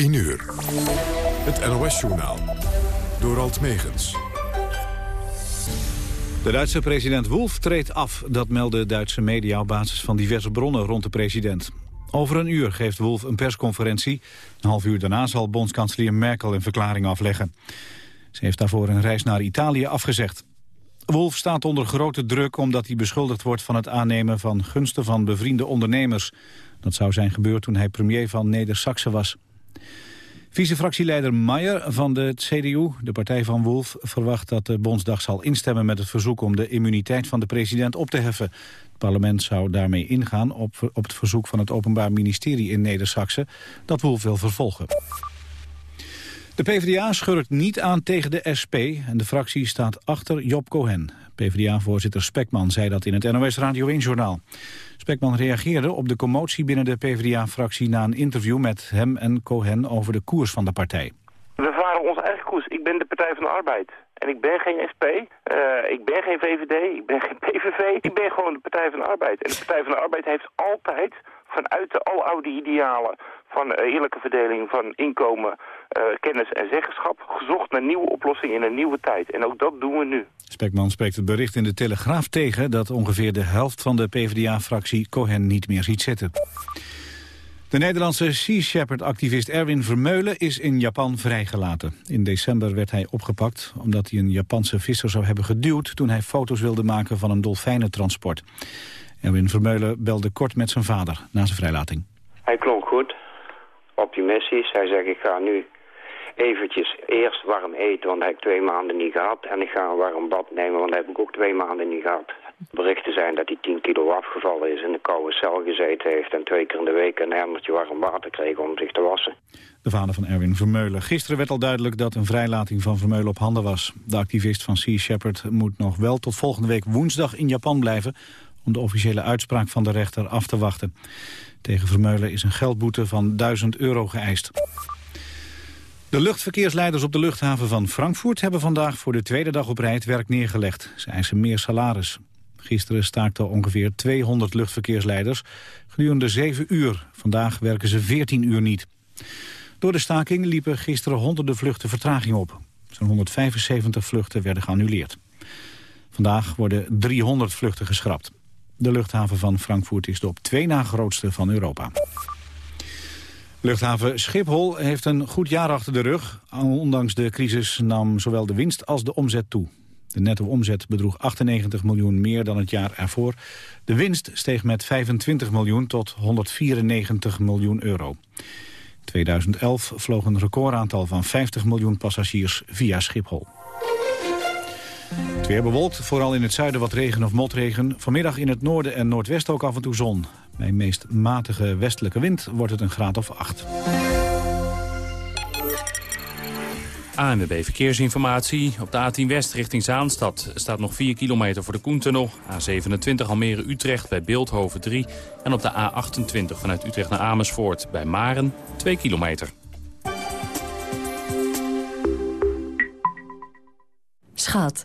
10 uur. Het NOS-journaal. Door Alt Megens. De Duitse president Wolf treedt af. Dat melden Duitse media op basis van diverse bronnen rond de president. Over een uur geeft Wolf een persconferentie. Een half uur daarna zal bondskanselier Merkel een verklaring afleggen. Ze heeft daarvoor een reis naar Italië afgezegd. Wolf staat onder grote druk omdat hij beschuldigd wordt van het aannemen van gunsten van bevriende ondernemers. Dat zou zijn gebeurd toen hij premier van Neder-Saxe was. Vicefractieleider Maier van de CDU, de partij van Wolf, verwacht dat de Bondsdag zal instemmen met het verzoek om de immuniteit van de president op te heffen. Het parlement zou daarmee ingaan op, op het verzoek van het Openbaar Ministerie in Neder-Saxe dat Wolf wil vervolgen. De PvdA schurkt niet aan tegen de SP en de fractie staat achter Job Cohen. PvdA-voorzitter Spekman zei dat in het NOS Radio 1-journaal. Spekman reageerde op de commotie binnen de PvdA-fractie... na een interview met hem en Cohen over de koers van de partij. We varen onze eigen koers. Ik ben de Partij van de Arbeid. En ik ben geen SP, eh, ik ben geen VVD, ik ben geen PVV. Ik ben gewoon de Partij van de Arbeid. En de Partij van de Arbeid heeft altijd vanuit de aloude idealen van eerlijke verdeling van inkomen, uh, kennis en zeggenschap... gezocht naar nieuwe oplossingen in een nieuwe tijd. En ook dat doen we nu. Spekman spreekt het bericht in de Telegraaf tegen... dat ongeveer de helft van de PvdA-fractie Cohen niet meer ziet zitten. De Nederlandse Sea Shepherd-activist Erwin Vermeulen is in Japan vrijgelaten. In december werd hij opgepakt omdat hij een Japanse visser zou hebben geduwd... toen hij foto's wilde maken van een dolfijnentransport. Erwin Vermeulen belde kort met zijn vader na zijn vrijlating. Hij klonk goed, optimistisch. Hij zegt, ik ga nu eventjes eerst warm eten, want dat heb ik twee maanden niet gehad. En ik ga een warm bad nemen, want dat heb ik ook twee maanden niet gehad. Berichten zijn dat hij 10 kilo afgevallen is, in de koude cel gezeten heeft... en twee keer in de week een emmertje warm water kreeg om zich te wassen. De vader van Erwin Vermeulen. Gisteren werd al duidelijk dat een vrijlating van Vermeulen op handen was. De activist van Sea Shepherd moet nog wel tot volgende week woensdag in Japan blijven... om de officiële uitspraak van de rechter af te wachten. Tegen Vermeulen is een geldboete van 1000 euro geëist. De luchtverkeersleiders op de luchthaven van Frankfurt hebben vandaag voor de tweede dag op rij het werk neergelegd. Ze eisen meer salaris. Gisteren staakten ongeveer 200 luchtverkeersleiders gedurende 7 uur. Vandaag werken ze 14 uur niet. Door de staking liepen gisteren honderden vluchten vertraging op. Zo'n 175 vluchten werden geannuleerd. Vandaag worden 300 vluchten geschrapt. De luchthaven van Frankfurt is de op twee na grootste van Europa. Luchthaven Schiphol heeft een goed jaar achter de rug. Ondanks de crisis nam zowel de winst als de omzet toe. De netto omzet bedroeg 98 miljoen meer dan het jaar ervoor. De winst steeg met 25 miljoen tot 194 miljoen euro. In 2011 vloog een recordaantal van 50 miljoen passagiers via Schiphol. Het weer bewolkt, vooral in het zuiden wat regen of motregen. Vanmiddag in het noorden en noordwesten ook af en toe zon. Bij meest matige westelijke wind wordt het een graad of 8. ANWB Verkeersinformatie. Op de A10 West richting Zaanstad staat nog 4 kilometer voor de Koentunnel. A27 Almere-Utrecht bij Beeldhoven 3. En op de A28 vanuit Utrecht naar Amersfoort bij Maren 2 kilometer. Schat,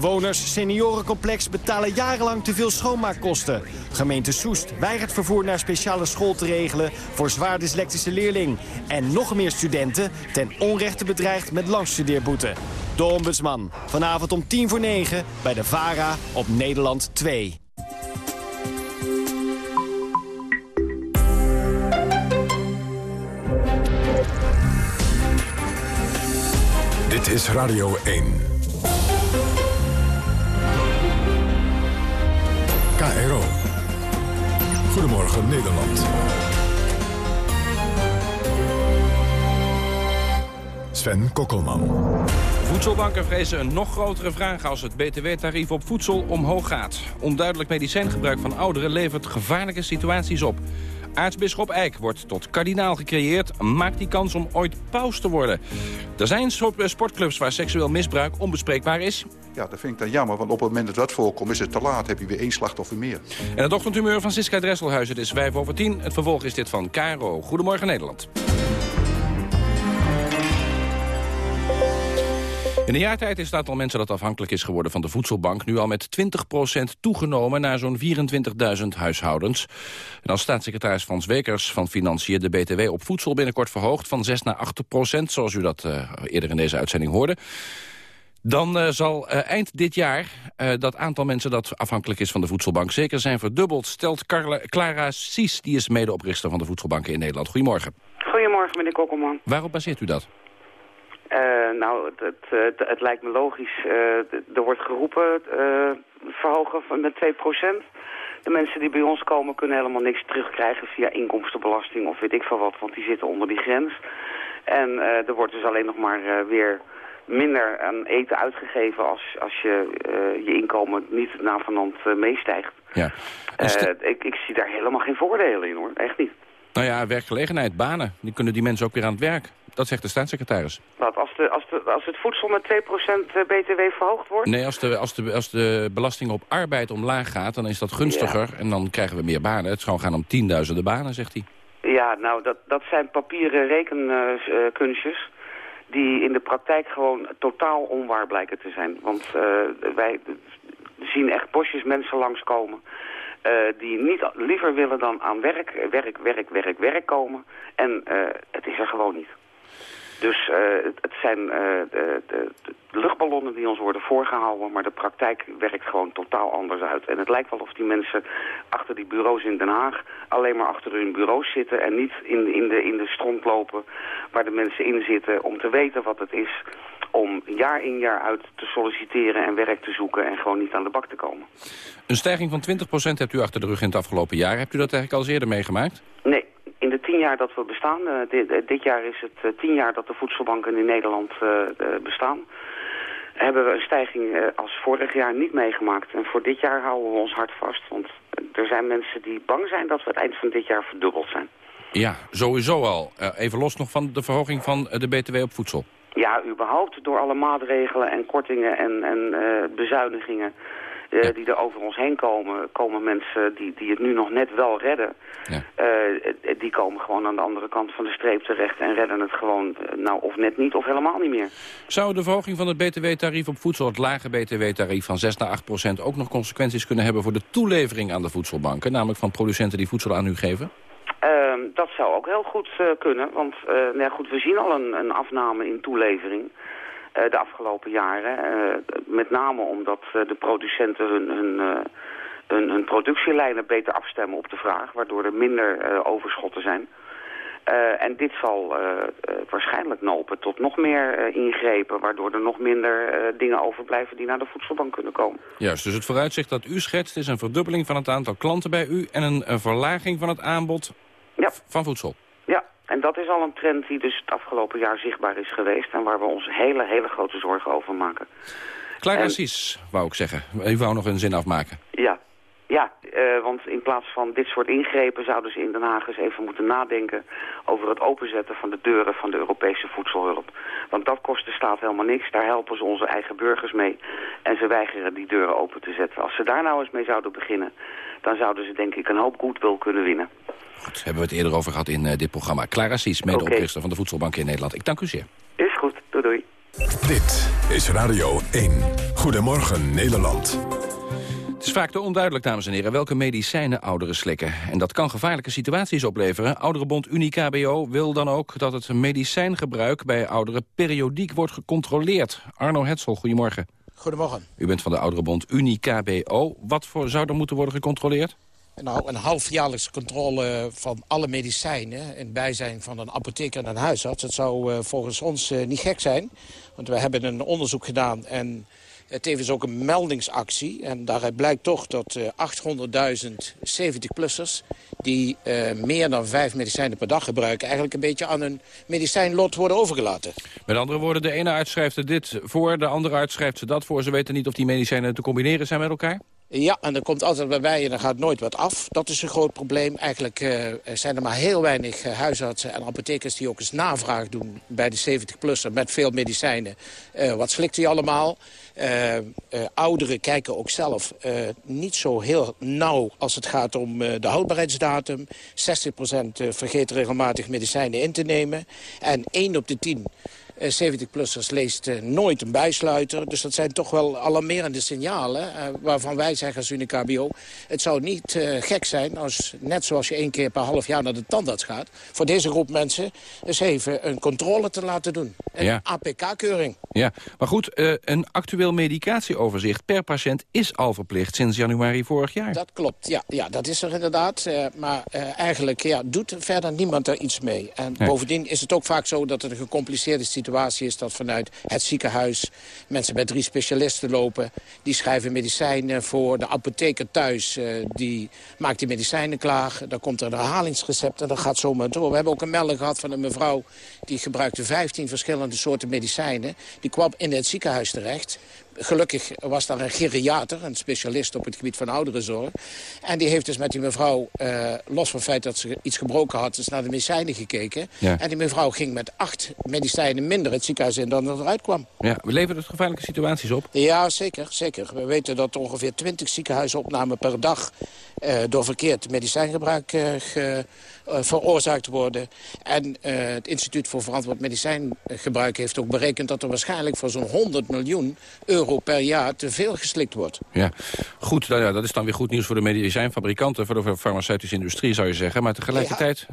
Bewoners seniorencomplex betalen jarenlang te veel schoonmaakkosten. Gemeente Soest weigert vervoer naar speciale school te regelen voor zwaar dyslectische leerling. En nog meer studenten ten onrechte bedreigd met langstudeerboete. De Ombudsman. Vanavond om tien voor negen bij de VARA op Nederland 2. Dit is Radio 1. Goedemorgen Nederland. Sven Kokkelman. Voedselbanken vrezen een nog grotere vraag als het btw-tarief op voedsel omhoog gaat. Onduidelijk medicijngebruik van ouderen levert gevaarlijke situaties op. Aartsbisschop Eijk wordt tot kardinaal gecreëerd. Maakt die kans om ooit paus te worden? Er zijn sportclubs waar seksueel misbruik onbespreekbaar is. Ja, dat vind ik dan jammer, want op het moment dat dat voorkomt... is het te laat, heb je weer één slachtoffer meer. En het ochtendhumeur van Siska Dresselhuis. Het is 5 over 10. Het vervolg is dit van Caro. Goedemorgen Nederland. In een jaar tijd is het aantal mensen dat afhankelijk is geworden van de voedselbank... nu al met 20% toegenomen naar zo'n 24.000 huishoudens. En als staatssecretaris Frans Wekers van Financiën de BTW op voedsel binnenkort verhoogt... van 6 naar 8% zoals u dat uh, eerder in deze uitzending hoorde... Dan uh, zal uh, eind dit jaar uh, dat aantal mensen dat afhankelijk is van de voedselbank zeker zijn verdubbeld, stelt Carla, Clara Sies, die is medeoprichter van de voedselbanken in Nederland. Goedemorgen. Goedemorgen, meneer Kokkelman. Waarop baseert u dat? Nou, het, het, het, lijkt me logisch. er wordt geroepen verhogen van met 2% De mensen die bij ons komen kunnen helemaal niks terugkrijgen via inkomstenbelasting of weet ik veel wat, want die zitten onder die grens. En er wordt dus alleen nog maar weer minder aan eten uitgegeven als, als je je inkomen niet na van uh, meestijgt. Ja. Ik, ik zie daar helemaal geen voordelen in hoor, echt niet. Nou ja, werkgelegenheid, banen, die kunnen die mensen ook weer aan het werk. Dat zegt de staatssecretaris. Wat, als, de, als, de, als het voedsel met 2% btw verhoogd wordt? Nee, als de, als, de, als de belasting op arbeid omlaag gaat, dan is dat gunstiger. En dan krijgen we meer banen. Het zou gaan om tienduizenden banen, zegt hij. Ja, nou, dat, dat zijn papieren rekenkunstjes die in de praktijk gewoon totaal onwaar blijken te zijn. Want uh, wij zien echt bosjes mensen langskomen... Uh, die niet liever willen dan aan werk, werk, werk, werk, werk komen. En uh, het is er gewoon niet. Dus uh, het zijn uh, de, de, luchtballonnen die ons worden voorgehouden, maar de praktijk werkt gewoon totaal anders uit. En het lijkt wel of die mensen achter die bureaus in Den Haag alleen maar achter hun bureaus zitten en niet in, in, de, in de stront lopen waar de mensen in zitten om te weten wat het is om jaar in jaar uit te solliciteren en werk te zoeken en gewoon niet aan de bak te komen. Een stijging van 20% hebt u achter de rug in het afgelopen jaar. Hebt u dat eigenlijk al eens eerder meegemaakt? Nee, tien jaar dat we bestaan, uh, dit, uh, dit, jaar is het uh, tien jaar dat de voedselbanken in Nederland bestaan, hebben we een stijging als vorig jaar niet meegemaakt. En voor dit jaar houden we ons hart vast, want er zijn mensen die bang zijn dat we het eind van dit jaar verdubbeld zijn. Ja, sowieso al. even los nog van de verhoging van de BTW op voedsel. Ja, überhaupt door alle maatregelen en kortingen en, en bezuinigingen uh, die er over ons heen komen, komen mensen die, die het nu nog net wel redden. Ja. Uh, die komen gewoon aan de andere kant van de streep terecht en redden het gewoon, nou of net niet of helemaal niet meer. Zou de verhoging van het btw-tarief op voedsel, het lage btw-tarief van 6 naar 8 procent, ook nog consequenties kunnen hebben voor de toelevering aan de voedselbanken, namelijk van producenten die voedsel aan u geven? Uh, dat zou ook heel goed kunnen, want nou ja, goed, we zien al een, een afname in toelevering. Eh, de afgelopen jaren. Eh, met name omdat eh, de producenten hun, hun, hun, hun, productielijnen beter afstemmen op de vraag, waardoor er minder overschotten zijn. Uh, en dit zal uh, uh, waarschijnlijk lopen tot nog meer ingrepen... waardoor er nog minder dingen overblijven die naar de voedselbank kunnen komen. Juist, dus het vooruitzicht dat u schetst is een verdubbeling van het aantal klanten bij u... en een, een verlaging van het aanbod ja. van voedsel. En dat is al een trend die dus het afgelopen jaar zichtbaar is geweest... en waar we ons hele, hele grote zorgen over maken. Klaar precies, wou ik zeggen. U wou nog een zin afmaken. Ja, ja uh, want in plaats van dit soort ingrepen zouden ze in Den Haag eens even moeten nadenken over het openzetten van de deuren van de Europese voedselhulp. Want dat kost de staat helemaal niks, daar helpen ze onze eigen burgers mee en ze weigeren die deuren open te zetten. Als ze daar nou eens mee zouden beginnen, dan zouden ze denk ik een hoop goodwill kunnen winnen. Goed, hebben we het eerder over gehad in uh, dit programma. Clara Sies, medeoprichter okay. van de Voedselbank in Nederland. Ik dank u zeer. Is goed, doei doei. Dit is Radio 1. Goedemorgen Nederland. Het is vaak te onduidelijk, dames en heren, welke medicijnen ouderen slikken. En dat kan gevaarlijke situaties opleveren. Ouderenbond Unie-KBO wil dan ook dat het medicijngebruik bij ouderen periodiek wordt gecontroleerd. Arno Hetzel, goedemorgen. Goedemorgen. U bent van de Ouderenbond Unie-KBO. Wat voor zou er moeten worden gecontroleerd? Nou, een halfjaarlijkse controle van alle medicijnen... in bijzijn van een apotheker en een huisarts. Dat zou uh, volgens ons uh, niet gek zijn. Want we hebben een onderzoek gedaan en tevens ook een meldingsactie. En daaruit blijkt toch dat uh, 800.000 70-plussers... die meer dan vijf medicijnen per dag gebruiken... eigenlijk een beetje aan hun medicijnlot worden overgelaten. Met andere woorden, de ene uitschrijft er dit voor... de andere uitschrijft ze dat voor. Ze weten niet of die medicijnen te combineren zijn met elkaar? Ja, en er komt altijd wat bij en er gaat nooit wat af. Dat is een groot probleem. Eigenlijk uh, zijn er maar heel weinig uh, huisartsen en apothekers... die ook eens navraag doen bij de 70-plusser met veel medicijnen. Uh, wat slikt hij allemaal? Ouderen kijken ook zelf niet zo heel nauw als het gaat om de houdbaarheidsdatum. 60% vergeet regelmatig medicijnen in te nemen. En 1 op de 10 70-plussers leest uh, nooit een bijsluiter. Dus dat zijn toch wel alarmerende signalen. Uh, waarvan wij zeggen als Unicabio... het zou niet gek zijn als, net zoals je één keer per half jaar naar de tandarts gaat... voor deze groep mensen eens even een controle te laten doen. Een ja. APK-keuring. Ja, maar goed, een actueel medicatieoverzicht per patiënt is al verplicht sinds januari vorig jaar. Dat klopt, ja, ja dat is er inderdaad. maar eigenlijk ja, doet verder niemand daar iets mee. En Nee. bovendien is het ook vaak zo dat het een gecompliceerde situatie is... dat vanuit het ziekenhuis mensen bij drie specialisten lopen. Die schrijven medicijnen voor de apotheker thuis. eh, die maakt die medicijnen klaar. Dan komt er een herhalingsrecept en dat gaat zomaar door. We hebben ook een melding gehad van een mevrouw... die gebruikte 15 verschillende soorten medicijnen. Die kwam in het ziekenhuis terecht. Gelukkig was daar een geriater, een specialist op het gebied van ouderenzorg. En die heeft dus met die mevrouw, eh, los van het feit dat ze iets gebroken had... dus naar de medicijnen gekeken. Ja. En die mevrouw ging met acht medicijnen minder het ziekenhuis in dan er eruit kwam. Ja, we leveren dus gevaarlijke situaties op. Ja, zeker, zeker. We weten dat er ongeveer 20 ziekenhuisopnamen per dag... eh, door verkeerd medicijngebruik eh, ge- veroorzaakt worden. En eh, het Instituut voor Verantwoord Medicijngebruik heeft ook berekend... dat er waarschijnlijk voor zo'n 100 miljoen euro per jaar te veel geslikt wordt. Ja, goed, nou ja, dat is dan weer goed nieuws voor de medicijnfabrikanten... voor de farmaceutische industrie, zou je zeggen. Maar tegelijkertijd,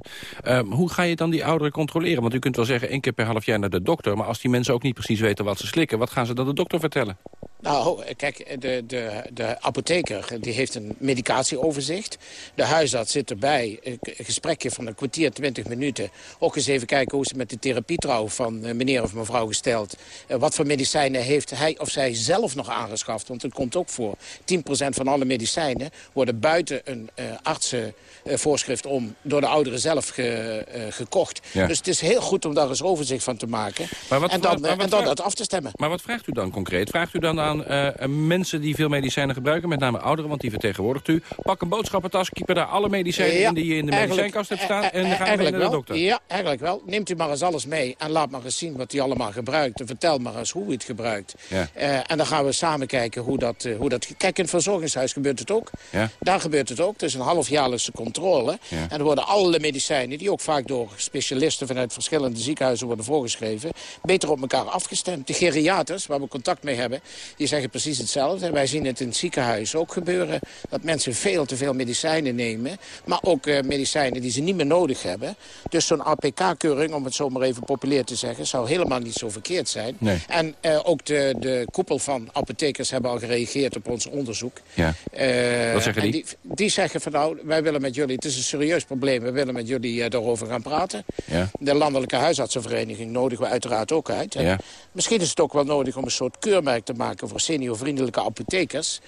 ehm, hoe ga je dan die ouderen controleren? Want u kunt wel zeggen één keer per half jaar naar de dokter... maar als die mensen ook niet precies weten wat ze slikken... wat gaan ze dan de dokter vertellen? Nou, kijk, de, de, de apotheker die heeft een medicatieoverzicht. De huisarts zit erbij, een gesprekje van een kwartier, twintig minuten. Ook eens even kijken hoe ze met de therapietrouw van eh, meneer of mevrouw gesteld. Eh, wat voor medicijnen heeft hij of zij zelf nog aangeschaft? Want het komt ook voor. 10% van alle medicijnen worden buiten een uh, artsenvoorschrift om... door de ouderen zelf ge, eh, gekocht. Ja. Dus het is heel goed om daar eens overzicht van te maken. Maar wat en dan, maar eh, wat en dan dat af te stemmen. Maar wat vraagt u dan concreet? Vraagt u dan aan eh, mensen die veel medicijnen gebruiken... met name ouderen, want die vertegenwoordigt u... pak een boodschappentas, kiepen daar alle medicijnen Ja, in... die je in de medicijnkast hebt staan... eh, en dan gaan we naar de wel. dokter. Ja, eigenlijk wel. Neemt u maar eens alles mee en laat maar eens zien wat u allemaal gebruikt. En vertel maar eens hoe u het gebruikt. Ja. Eh, en dan gaan we samen kijken hoe dat, eh, hoe dat... Kijk, in het verzorgingshuis gebeurt het ook. Ja. Daar gebeurt het ook. Het is een halfjaarlijkse controle. En er worden alle medicijnen, die ook vaak door specialisten... vanuit verschillende ziekenhuizen worden voorgeschreven... beter op elkaar afgestemd. De geriaters, waar we contact mee hebben, die zeggen precies hetzelfde. Wij zien het in het ziekenhuis ook gebeuren... dat mensen veel te veel medicijnen nemen... maar ook eh, medicijnen die ze niet meer nodig hebben. Dus zo'n APK-keuring, om het zo maar even populair te zeggen... zou helemaal niet zo verkeerd zijn. Nee. En eh, ook de, de koepel van apothekers hebben al gereageerd op ons onderzoek. Ja. Eh, Wat zeggen en die? die? Die zeggen van nou, wij willen met jullie... het is een serieus probleem, we willen met jullie daarover gaan praten. Ja. De Landelijke Huisartsenvereniging nodigen we uiteraard ook uit. Ja. Misschien is het ook wel nodig om een soort keurmerk te maken... voor seniorvriendelijke apothekers.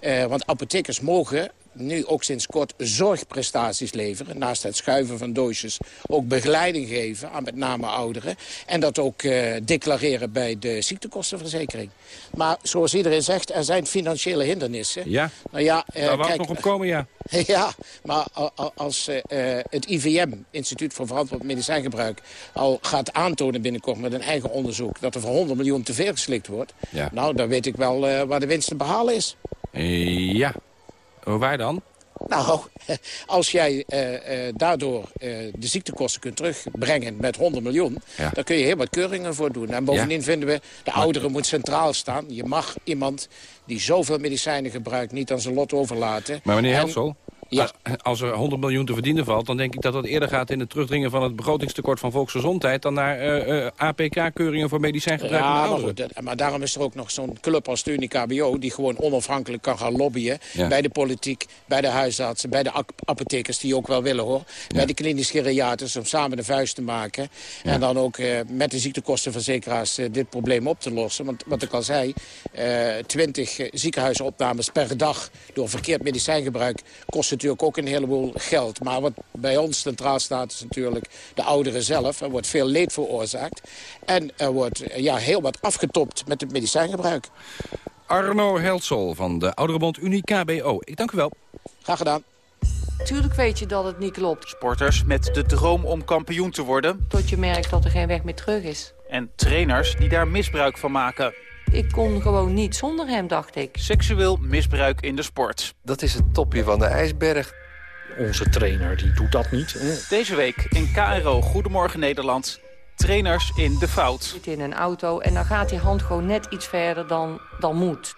Eh, want apothekers mogen nu ook sinds kort zorgprestaties leveren. Naast het schuiven van doosjes ook begeleiding geven aan met name ouderen. En dat ook eh, declareren bij de ziektekostenverzekering. Maar zoals iedereen zegt, er zijn financiële hindernissen. Ja, Nou ja, eh, daar wou ik nog op komen, ja. Ja, maar als eh, het IVM, Instituut voor Verantwoord Medicijngebruik... al gaat aantonen binnenkort met een eigen onderzoek... dat er voor 100 miljoen te veel geslikt wordt... Ja. nou, dan weet ik wel waar de winst te behalen is. Ja. Oh, Waar dan? Nou, als jij eh, eh, daardoor eh, de ziektekosten kunt terugbrengen met 100 miljoen... Ja. dan kun je heel wat keuringen voor doen. En bovendien vinden we, de ouderen moet centraal staan. Je mag iemand die zoveel medicijnen gebruikt niet aan zijn lot overlaten. Maar meneer En- Helsel, Ja. als, als er 100 miljoen te verdienen valt... dan denk ik dat dat eerder gaat in het terugdringen van het begrotingstekort van volksgezondheid... dan naar eh, eh, APK-keuringen voor medicijngebruik Ja, maar, ouderen. goed, dat- maar daarom is er ook nog zo'n club als de Unie-KBO... die gewoon onafhankelijk kan gaan lobbyen Ja. bij de politiek, bij de huisartsen... bij de ap- apothekers die ook wel willen, hoor. Bij de klinisch geriaters om samen de vuist te maken. En dan ook eh, met de ziektekostenverzekeraars eh, dit probleem op te lossen. Want wat ik al zei, eh 20 eh, ziekenhuisopnames per dag... door verkeerd medicijngebruik kost natuurlijk ook een heleboel geld. Maar wat bij ons centraal staat is natuurlijk de ouderen zelf. Er wordt veel leed veroorzaakt. En er wordt ja, heel wat afgetopt met het medicijngebruik. Arno Heltsel van de Ouderenbond Unie KBO. Ik dank u wel. Graag gedaan. Tuurlijk weet je dat het niet klopt. Sporters met de droom om kampioen te worden. Tot je merkt dat er geen weg meer terug is. En trainers die daar misbruik van maken. Ik kon gewoon niet zonder hem, dacht ik. Seksueel misbruik in de sport. Dat is het topje van de ijsberg. Onze trainer die doet dat niet. Hè? Deze week in KRO Goedemorgen Nederland. Trainers in de fout. Zit in een auto en dan gaat die hand gewoon net iets verder dan, dan moet.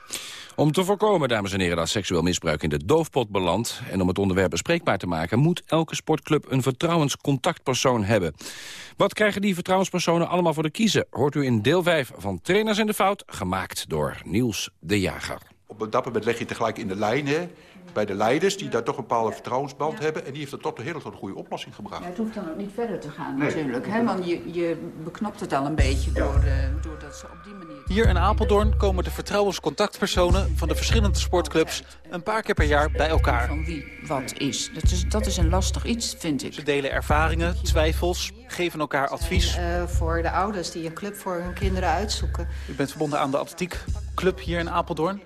Om te voorkomen, dames en heren, dat seksueel misbruik in de doofpot belandt... en om het onderwerp bespreekbaar te maken... moet elke sportclub een vertrouwenscontactpersoon hebben. Wat krijgen die vertrouwenspersonen allemaal voor de kiezen? Hoort u in deel 5 van Trainers in de Fout, gemaakt door Niels de Jager. Op dat moment leg je tegelijk in de lijn, hè, bij de leiders... die daar toch een bepaalde vertrouwensband hebben... en die heeft er tot een hele tot een goede oplossing gebracht. Ja, het hoeft dan ook niet verder te gaan Nee. natuurlijk. Hè? Want je, je beknopt het al een beetje door, eh, doordat ze op die manier... Hier in Apeldoorn komen de vertrouwenscontactpersonen van de verschillende sportclubs een paar keer per jaar bij elkaar. Van wie wat is. Dat is, dat is een lastig iets, vind ik. Ze delen ervaringen, twijfels, geven elkaar advies. Eh, voor de ouders die een club voor hun kinderen uitzoeken. U bent verbonden aan de atletiekclub hier in Apeldoorn.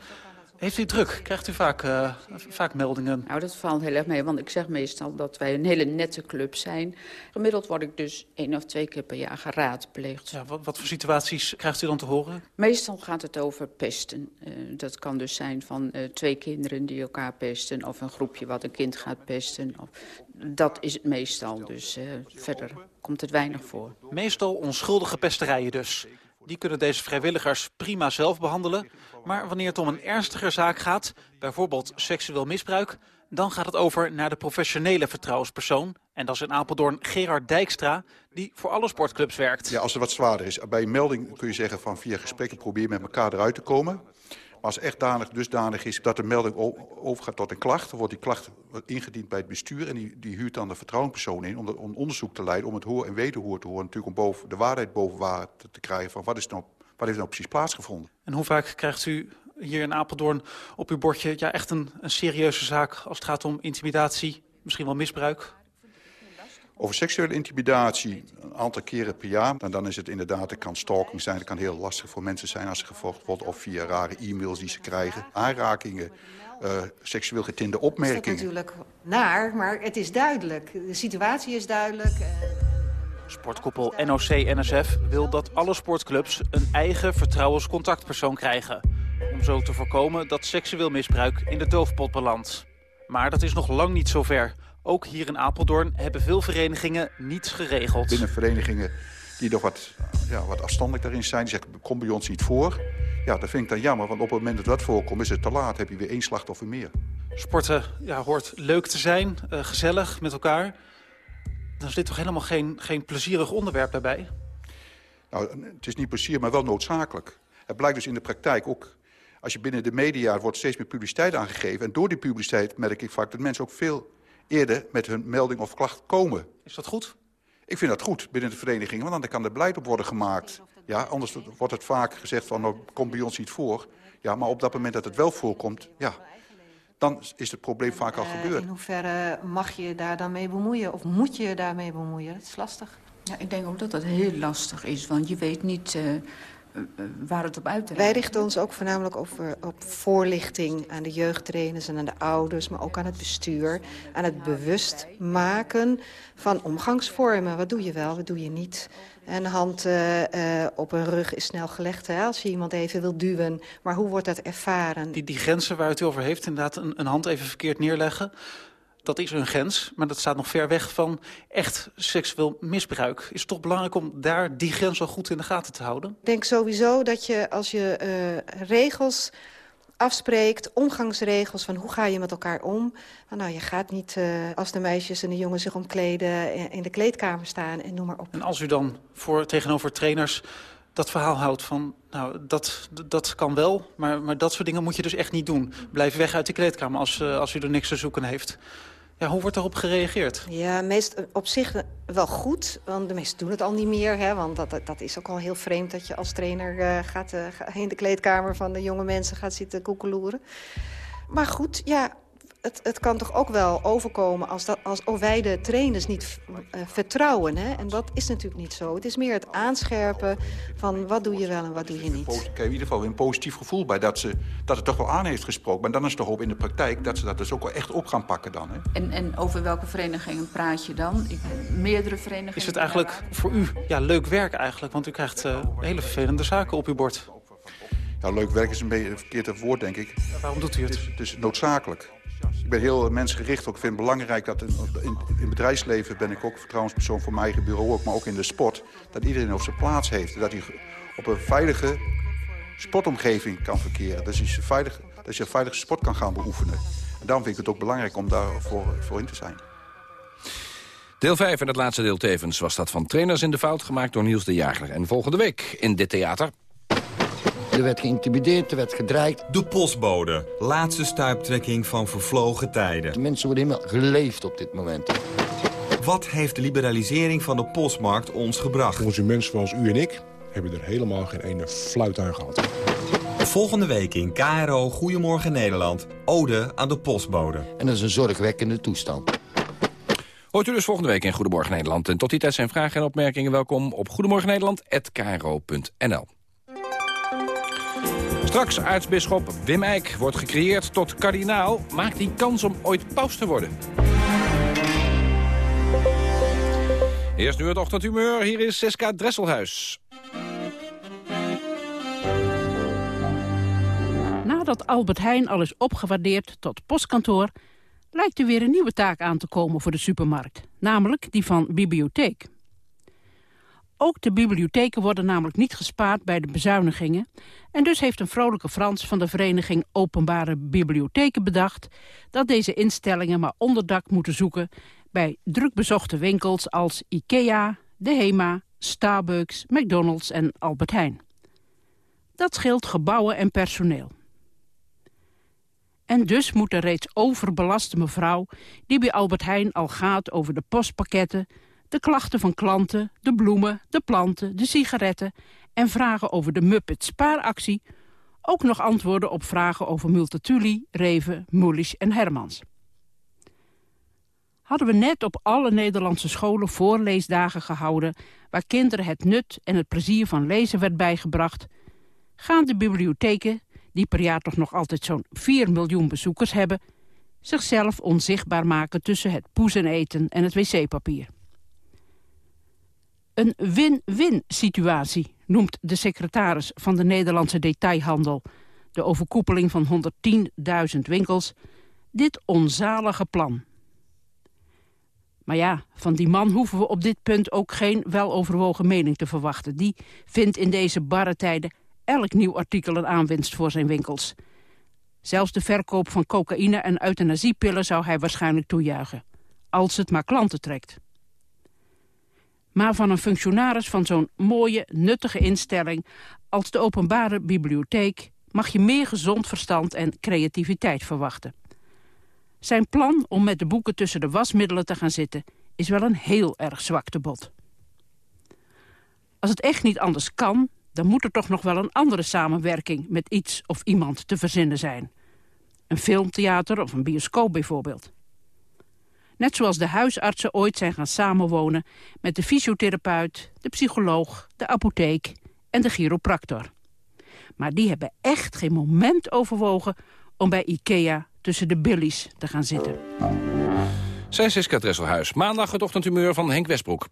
Heeft u druk? Krijgt u vaak, eh, vaak meldingen? Nou, dat valt heel erg mee, want ik zeg meestal dat wij een hele nette club zijn. Gemiddeld word ik dus één of twee keer per jaar geraadpleegd. Ja, wat, wat voor situaties krijgt u dan te horen? Meestal gaat het over pesten. Eh, dat kan dus zijn van eh, twee kinderen die elkaar pesten... of een groepje wat een kind gaat pesten. Of, dat is het meestal, dus verder komt het weinig voor. Meestal onschuldige pesterijen dus. Die kunnen deze vrijwilligers prima zelf behandelen. Maar wanneer het om een ernstiger zaak gaat, bijvoorbeeld seksueel misbruik... dan gaat het over naar de professionele vertrouwenspersoon. En dat is in Apeldoorn Gerard Dijkstra, die voor alle sportclubs werkt. Ja, als het wat zwaarder is. Bij een melding kun je zeggen van via gesprekken probeer met elkaar eruit te komen. Maar als het echt danig, dusdanig is dat de melding overgaat tot een klacht... dan wordt die klacht ingediend bij het bestuur... en die, die huurt dan de vertrouwenspersoon in om, de- om onderzoek te leiden... om het hoor en wederhoor te horen. Natuurlijk om boven, de waarheid boven te, te krijgen... van wat, is nou, wat heeft nou precies plaatsgevonden. En hoe vaak krijgt u hier in Apeldoorn op uw bordje ja, echt een, een serieuze zaak... als het gaat om intimidatie, misschien wel misbruik? Over seksuele intimidatie een aantal keren per jaar. En dan is het inderdaad, het kan stalking zijn. Het kan heel lastig voor mensen zijn als ze gevolgd worden. Of via rare e-mails die ze krijgen. Aanrakingen, eh, seksueel Dat is opmerkingen. natuurlijk naar, maar het is duidelijk. De situatie is duidelijk. Sportkoppel NOC-NSF wil dat alle sportclubs een eigen vertrouwenscontactpersoon krijgen. Om zo te voorkomen dat seksueel misbruik in de doofpot belandt. Maar dat is nog lang niet zover. Ook hier in Apeldoorn hebben veel verenigingen niets geregeld. Binnen verenigingen die nog wat, ja, wat afstandelijk daarin zijn. Die zeggen, kom bij ons niet voor. Ja, dat vind ik dan jammer, want op het moment dat dat voorkomt... is het te laat, heb je weer één slachtoffer meer. Sporten ja, hoort leuk te zijn, eh, gezellig met elkaar. Dan is dit toch helemaal geen, geen plezierig onderwerp daarbij? Nou, het is niet plezier, maar wel noodzakelijk. Het blijkt dus in de praktijk ook... als je binnen de media wordt steeds meer publiciteit aangegeven... en door die publiciteit merk ik vaak dat mensen ook veel eerder... met hun melding of klacht komen. Is dat goed? Ik vind dat goed binnen de vereniging, want dan kan er beleid op worden gemaakt. Ja, anders wordt het vaak gezegd van, nou, kom bij ons niet voor. Ja, maar op dat moment dat het wel voorkomt, ja, dan is het probleem vaak al Eh, gebeurd. in hoeverre mag je je daar dan mee bemoeien? Of moet je je daarmee bemoeien? Dat is lastig. Ja, ik denk ook dat dat heel lastig is, want je weet niet eh, eh, waar het op uit Wij richten ons ook voornamelijk over, op voorlichting aan de jeugdtrainers en aan de ouders, maar ook aan het bestuur. Aan het bewust maken van omgangsvormen. Wat doe je wel, wat doe je niet? Een hand eh, eh, op een rug is snel gelegd hè, als je iemand even wil duwen. Maar hoe wordt dat ervaren? Die, die grenzen waar het u over heeft, inderdaad een, een hand even verkeerd neerleggen... dat is een grens, maar dat staat nog ver weg van echt seksueel misbruik. Is het toch belangrijk om daar die grens al goed in de gaten te houden? Ik denk sowieso dat je als je eh, regels afspreekt, omgangsregels van hoe ga je met elkaar om. Nou, je gaat niet eh, als de meisjes en de jongens zich omkleden in- in de kleedkamer staan en noem maar op. En als u dan voor, tegenover trainers dat verhaal houdt van... nou, dat, dat kan wel, maar, maar dat soort dingen moet je dus echt niet doen. Blijf weg uit de kleedkamer als, eh, als u er niks te zoeken heeft. Ja, hoe wordt daarop gereageerd? Ja, meest op zich wel goed, want de meesten doen het al niet meer. Hè, want dat, dat- is ook al heel vreemd dat je als trainer eh, gaat, eh, ga- in de kleedkamer van de jonge mensen gaat zitten koekeloeren. Maar goed, ja, het, het kan toch ook wel overkomen als, dat, als oh, wij de trainers niet uh, vertrouwen. Hè? En dat is natuurlijk niet zo. Het is meer het aanscherpen van wat doe je wel en wat doe je niet. Ik heb in ieder geval een positief gevoel bij dat, ze, dat het toch wel aan heeft gesproken. Maar dan is het toch ook in de praktijk dat ze dat dus ook wel echt op gaan pakken dan. Hè? En, en over welke verenigingen praat je dan? Ik, meerdere verenigingen? Is het eigenlijk voor u ja, leuk werk eigenlijk? Want u krijgt uh, hele vervelende zaken op uw bord. Ja, leuk werk is een beetje een verkeerd woord, denk ik. waarom doet u het? Het is, het is noodzakelijk. Ik ben heel mensgericht. Ook. Ik vind het belangrijk dat in, in, in bedrijfsleven ben ik ook vertrouwenspersoon voor mijn eigen bureau, ook, maar ook in de sport. Dat iedereen op zijn plaats heeft. Dat hij op een veilige sportomgeving kan verkeren. Dat je, veilig, dat je een veilige sport kan gaan beoefenen. En daarom vind ik het ook belangrijk om daarvoor voor in te zijn. Deel 5 en het laatste deel tevens was dat van Trainers in de Fout... gemaakt door Niels de Jager. En volgende week in dit theater... Er werd geïntimideerd, er werd gedreigd. De postbode. Laatste stuiptrekking van vervlogen tijden. De mensen worden helemaal geleefd op dit moment. Wat heeft de liberalisering van de postmarkt ons gebracht? Consumenten zoals u en ik hebben er helemaal geen ene fluit aan gehad. Volgende week in KRO Goedemorgen Nederland. Ode aan de postbode. En dat is een zorgwekkende toestand. Hoort u dus volgende week in Goedemorgen Nederland. En tot die tijd zijn vragen en opmerkingen welkom op goedemorgennederland.kro.nl. Straks aartsbisschop Wim Eijk wordt gecreëerd tot kardinaal. Maakt hij kans om ooit paus te worden? Eerst nu het ochtendhumeur. Hier is Siska Dresselhuis. Nadat Albert Heijn al is opgewaardeerd tot postkantoor... lijkt er weer een nieuwe taak aan te komen voor de supermarkt. Namelijk die van bibliotheek. Ook de bibliotheken worden namelijk niet gespaard bij de bezuinigingen. En dus heeft een vrolijke Frans van de vereniging Openbare Bibliotheken bedacht... dat deze instellingen maar onderdak moeten zoeken bij drukbezochte winkels als IKEA, De Hema, Starbucks, McDonald's en Albert Heijn. Dat scheelt gebouwen en personeel. En dus moet de reeds overbelaste mevrouw, die bij Albert Heijn al gaat over de postpakketten de klachten van klanten, de bloemen, de planten, de sigaretten... en vragen over de Muppet spaaractie... ook nog antwoorden op vragen over Multatuli, Reven, Mulisch en Hermans. Hadden we net op alle Nederlandse scholen voorleesdagen gehouden... waar kinderen het nut en het plezier van lezen werd bijgebracht... gaan de bibliotheken, die per jaar toch nog altijd zo'n 4 miljoen bezoekers hebben... zichzelf onzichtbaar maken tussen het poezeneten en het wc-papier. Een win-win situatie, noemt de secretaris van de Nederlandse detailhandel. De overkoepeling van 110.000 winkels. Dit onzalige plan. Maar ja, van die man hoeven we op dit punt ook geen weloverwogen mening te verwachten. Die vindt in deze barre tijden elk nieuw artikel een aanwinst voor zijn winkels. Zelfs de verkoop van cocaïne en euthanasiepillen zou hij waarschijnlijk toejuichen. Als het maar klanten trekt. Maar van een functionaris van zo'n mooie, nuttige instelling... als de openbare bibliotheek mag je meer gezond verstand en creativiteit verwachten. Zijn plan om met de boeken tussen de wasmiddelen te gaan zitten... is wel een heel erg zwak te bot. Als het echt niet anders kan... dan moet er toch nog wel een andere samenwerking... met iets of iemand te verzinnen zijn. Een filmtheater of een bioscoop bijvoorbeeld. Net zoals de huisartsen ooit zijn gaan samenwonen met de fysiotherapeut, de psycholoog, de apotheek en de chiropractor. Maar die hebben echt geen moment overwogen om bij Ikea tussen de billies te gaan zitten. Zij Siska Dresselhuis. Maandag het ochtendhumeur van Henk Westbroek.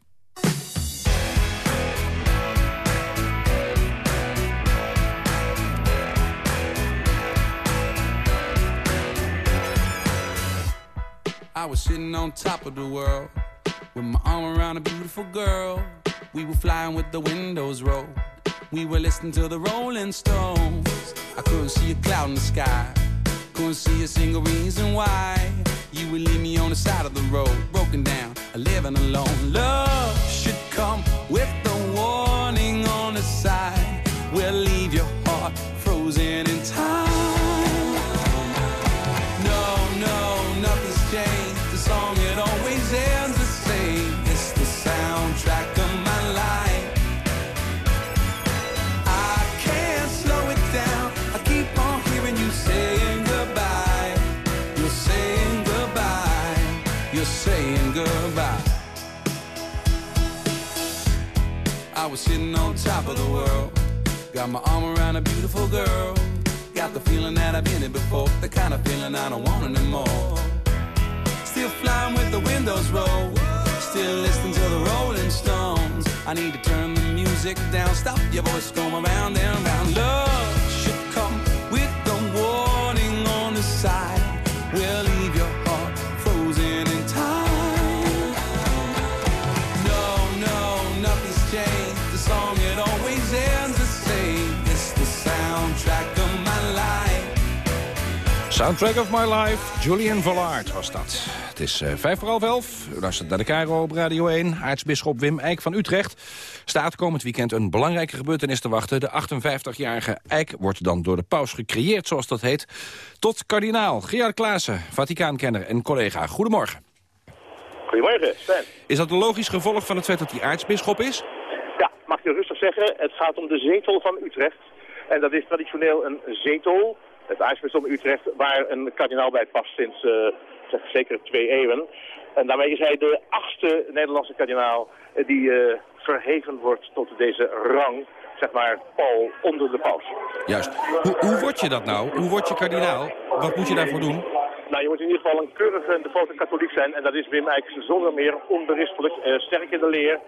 I was sitting on top of the world with my arm around a beautiful girl. We were flying with the windows rolled. We were listening to the Rolling Stones. I couldn't see a cloud in the sky. Couldn't see a single reason why you would leave me on the side of the road, broken down, living alone. Love should come with the warning on the side. We'll leave your heart frozen in time. Was sitting on top of the world. Got my arm around a beautiful girl. Got the feeling that I've been it before. The kind of feeling I don't want anymore. Still flying with the windows rolled. Still listening to the Rolling Stones. I need to turn the music down. Stop your voice going round and round. Love Soundtrack of My Life, Julian Vollard was dat. Het is eh, vijf voor half elf. U luistert naar de Cairo op Radio 1. Aartsbisschop Wim Eijk van Utrecht staat komend weekend een belangrijke gebeurtenis te wachten. De 58-jarige Eijk wordt dan door de paus gecreëerd, zoals dat heet, tot kardinaal. Gerard Klaassen, Vaticaankenner en collega. Goedemorgen. Goedemorgen, Sven. Is dat een logisch gevolg van het feit dat hij aartsbisschop is? Ja, mag je rustig zeggen. Het gaat om de zetel van Utrecht. En dat is traditioneel een zetel, het aartsbisdom Utrecht, waar een kardinaal bij past sinds eh, zeg, zeker twee eeuwen. En daarmee is hij de achtste Nederlandse kardinaal eh, die eh, verheven wordt tot deze rang, zeg maar, Paul onder de paus. Juist. Hoe, hoe word je dat nou? Hoe word je kardinaal? Wat moet je daarvoor doen? Nou, je moet in ieder geval een keurige devote katholiek zijn. En dat is Wim eigenlijk zonder meer onberispelijk, eh, sterk in de leer.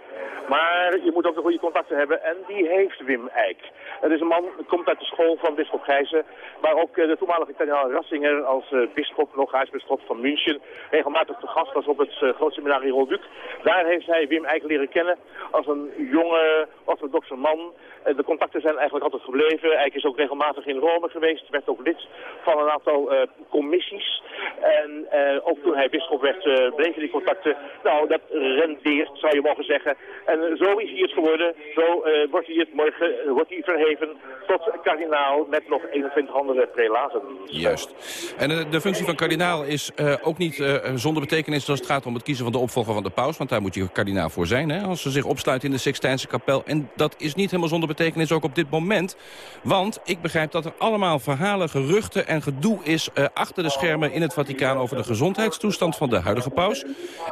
Maar je moet ook de goede contacten hebben. En die heeft Wim Eijk. Het is een man, komt uit de school van bischop Gijzen. Maar ook eh, de toenmalige kardinaal Rassinger als eh, bischop, nog aartsbisschop van München. Regelmatig te gast was op het groot seminarie Rolduc. Daar heeft hij Wim Eijk leren kennen als een jonge, orthodoxe man. De contacten zijn eigenlijk altijd gebleven. Eijk is ook regelmatig in Rome geweest. Werd ook lid van een aantal commissies. En eh, ook toen hij bischop werd, eh, bleven die contacten. Nou, dat rendeert, zou je mogen zeggen. En zo is hij het geworden. Zo eh, wordt hij het morgen wordt hij verheven tot kardinaal met nog 21 andere prelaten. Juist. En de functie van kardinaal is ook niet zonder betekenis als het gaat om het kiezen van de opvolger van de paus. Want daar moet je kardinaal voor zijn, hè, als ze zich opsluit in de Sixtijnse kapel. En dat is niet helemaal zonder betekenis ook op dit moment. Want ik begrijp dat er allemaal verhalen, geruchten en gedoe is achter de schermen het Vaticaan over de gezondheidstoestand van de huidige paus.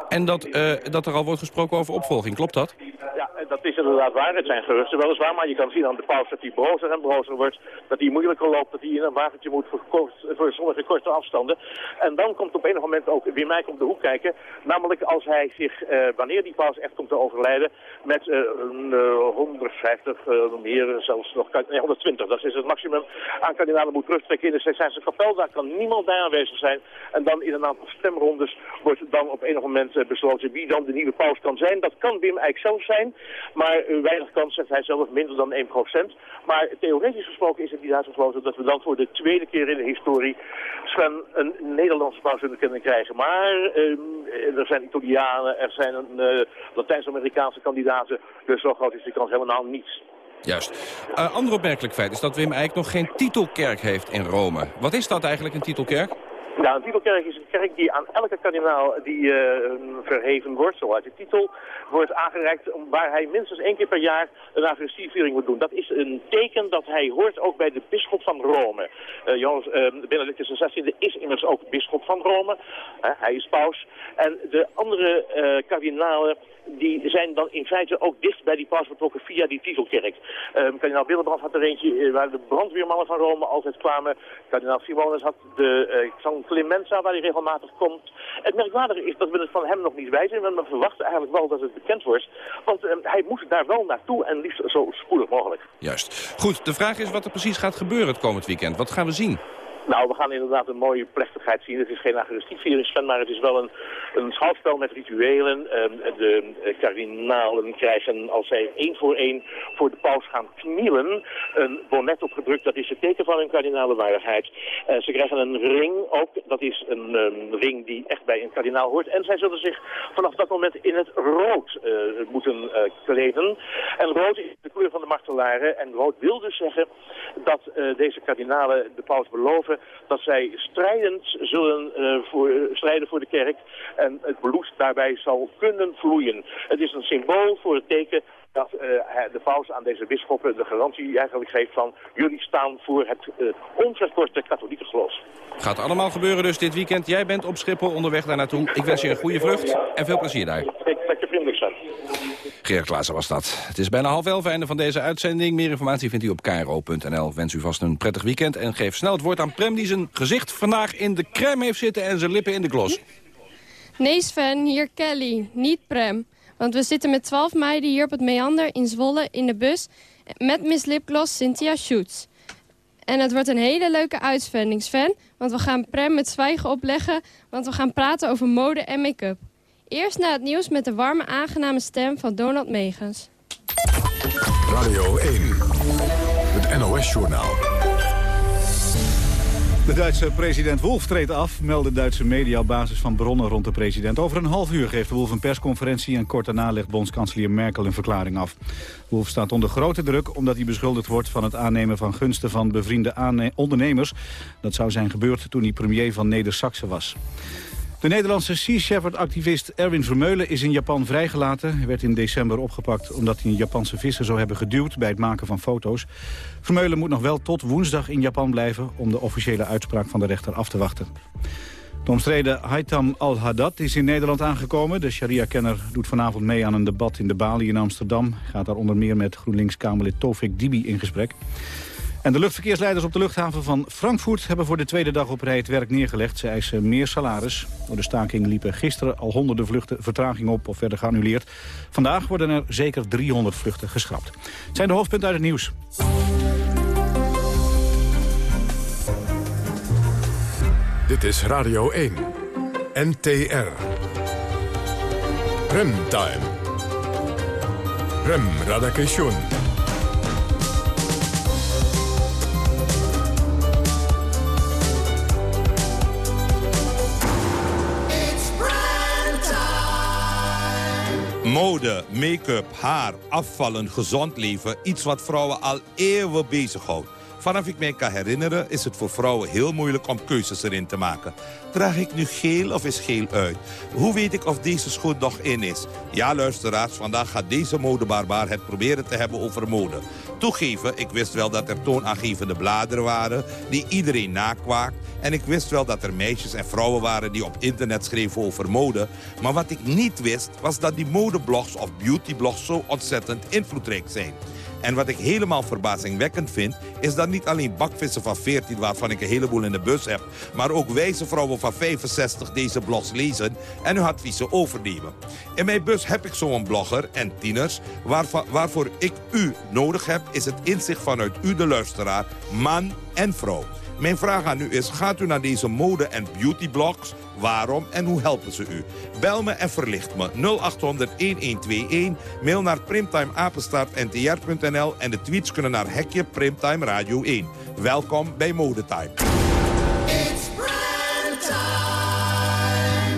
En dat, eh, dat er al wordt gesproken over opvolging. Klopt dat? Ja, dat is inderdaad waar. Het zijn geruchten weliswaar, maar je kan zien aan de paus dat hij brozer en brozer wordt. Dat hij moeilijker loopt, dat hij in een wagentje moet voor, voor sommige korte afstanden. En dan komt op enig moment ook Wim Eijk op de hoek kijken. Namelijk als hij zich, eh, wanneer die paus echt komt te overlijden, met eh, een eh, 150, eh, meer zelfs nog, nee, 120. Dat is het maximum aan kardinalen moet terugtrekken in de Sexijnse kapel. Daar kan niemand bij aanwezig zijn. En dan in een aantal stemrondes wordt dan op enig moment eh, besloten wie dan de nieuwe paus kan zijn. Dat kan Wim Eijk zelf zijn, maar eh, weinig kans zegt hij zelf minder dan 1%. Maar theoretisch gesproken is het uitgesloten dat we dan voor de tweede keer in de historie Sven een Nederlandse paus zullen kunnen krijgen. Maar ehm, er zijn Italianen, er zijn eh, Latijns-Amerikaanse kandidaten, dus zo groot is die kans helemaal niet. Juist. Uh, ander opmerkelijk feit is dat Wim Eijk nog geen titelkerk heeft in Rome. Wat is dat eigenlijk, een titelkerk? Ja, een titelkerk is een kerk die aan elke kardinaal die eh, verheven wordt, zo uit de titel, wordt aangereikt waar hij minstens één keer per jaar een Eucharistieviering moet doen. Dat is een teken dat hij hoort ook bij de bisschop van Rome. Eh Johannes uh, Benedictus XVI is immers ook bisschop van Rome. Hij is paus. En de andere kardinalen die zijn dan in feite ook dicht bij die paus betrokken via die titelkerk. Ehm kardinaal Willebrand had er eentje waar de brandweermannen van Rome altijd kwamen. Kardinaal Simonis had de Clemenza waar hij regelmatig komt. Het merkwaardige is dat we het van hem nog niet weten. Maar we verwachten eigenlijk wel dat het bekend wordt. Want ehm, hij moet daar wel naartoe en liefst zo spoedig mogelijk. Juist. Goed, de vraag is wat er precies gaat gebeuren het komend weekend. Wat gaan we zien? Nou, we gaan inderdaad een mooie plechtigheid zien. Het is geen Eucharistieviering, Sven, maar het is wel een, een schouwspel met rituelen. Ehm, de kardinalen krijgen, als zij één voor één voor de paus gaan knielen, een bonnet opgedrukt. Dat is het teken van hun kardinale waardigheid. Eh, ze krijgen een ring ook. Dat is een ehm, ring die echt bij een kardinaal hoort. En zij zullen zich vanaf dat moment in het rood eh, moeten eh, kleden. En rood is de kleur van de martelaren. En rood wil dus zeggen dat deze kardinalen de paus beloven dat zij strijdend zullen eh, voor, strijden voor de kerk. En het bloed daarbij zal kunnen vloeien. Het is een symbool voor het teken dat eh, de paus aan deze bisschoppen de garantie eigenlijk geeft van... jullie staan voor het eh, onverkorte katholieke geloof. Gaat allemaal gebeuren dus dit weekend. Jij bent op Schiphol onderweg daar naartoe. Ik wens je een goede vlucht en veel plezier daar. Prem. Gerard Klaassen was dat. Het is bijna half elf, einde van deze uitzending. Meer informatie vindt u op kro.nl. Wens u vast een prettig weekend en geef snel het woord aan Prem... die zijn gezicht vandaag in de crème heeft zitten en zijn lippen in de glos. Nee Sven, hier Kelly, niet Prem. Want we zitten met 12 meiden hier op het Meander in Zwolle in de bus... met Miss Lipgloss Cynthia Schutz. En het wordt een hele leuke uitzending, Sven. Want we gaan Prem met zwijgen opleggen... want we gaan praten over mode en make-up. Eerst na het nieuws met de warme, aangename stem van Donald Megens. Radio 1, het NOS-journaal. De Duitse president Wolf treedt af, melden Duitse media op basis van bronnen rond de president. Over een half uur geeft Wolf een persconferentie en kort daarna legt bondskanselier Merkel een verklaring af. Wolf staat onder grote druk omdat hij beschuldigd wordt van het aannemen van gunsten van bevriende ondernemers. Dat zou zijn gebeurd toen hij premier van Neder-Saxe was. De Nederlandse Sea Shepherd-activist Erwin Vermeulen is in Japan vrijgelaten. Hij werd in december opgepakt omdat hij een Japanse visser zou hebben geduwd bij het maken van foto's. Vermeulen moet nog wel tot woensdag in Japan blijven om de officiële uitspraak van de rechter af te wachten. De omstreden Haitham al-Haddad is in Nederland aangekomen. De sharia-kenner doet vanavond mee aan een debat in de Bali in Amsterdam. Gaat daar onder meer met GroenLinks-Kamerlid Tofik Dibi in gesprek. En de luchtverkeersleiders op de luchthaven van Frankfurt... hebben voor de tweede dag op rij het werk neergelegd. Ze eisen meer salaris. Door de staking liepen gisteren al honderden vluchten vertraging op... of verder geannuleerd. Vandaag worden er zeker 300 vluchten geschrapt. Het zijn de hoofdpunten uit het nieuws. Dit is Radio 1. NTR. Remtime. Rem Radakation. Mode, make-up, haar, afvallen, gezond leven. Iets wat vrouwen al eeuwen bezighoudt. Vanaf ik mij kan herinneren is het voor vrouwen heel moeilijk om keuzes erin te maken. Draag ik nu geel of is geel uit? Hoe weet ik of deze schoen nog in is? Ja, luisteraars, vandaag gaat deze modebarbaar het proberen te hebben over mode. Toegeven, ik wist wel dat er toonaangevende bladeren waren... die iedereen nakwaakt. En ik wist wel dat er meisjes en vrouwen waren die op internet schreven over mode. Maar wat ik niet wist, was dat die modeblogs of beautyblogs zo ontzettend invloedrijk zijn. En wat ik helemaal verbazingwekkend vind... is dat niet alleen bakvissen van 14, waarvan ik een heleboel in de bus heb... maar ook wijze vrouwen van 65 deze blogs lezen en hun adviezen overnemen. In mijn bus heb ik zo'n blogger en tieners... Waarvoor ik u nodig heb, is het inzicht vanuit u, de luisteraar, man en vrouw. Mijn vraag aan u is, gaat u naar deze mode- en beautyblogs? Waarom en hoe helpen ze u? Bel me en verlicht me 0800-1121. Mail naar primtimeapenstaartntr.nl en de tweets kunnen naar Hekje Primtime Radio 1. Welkom bij Modetime.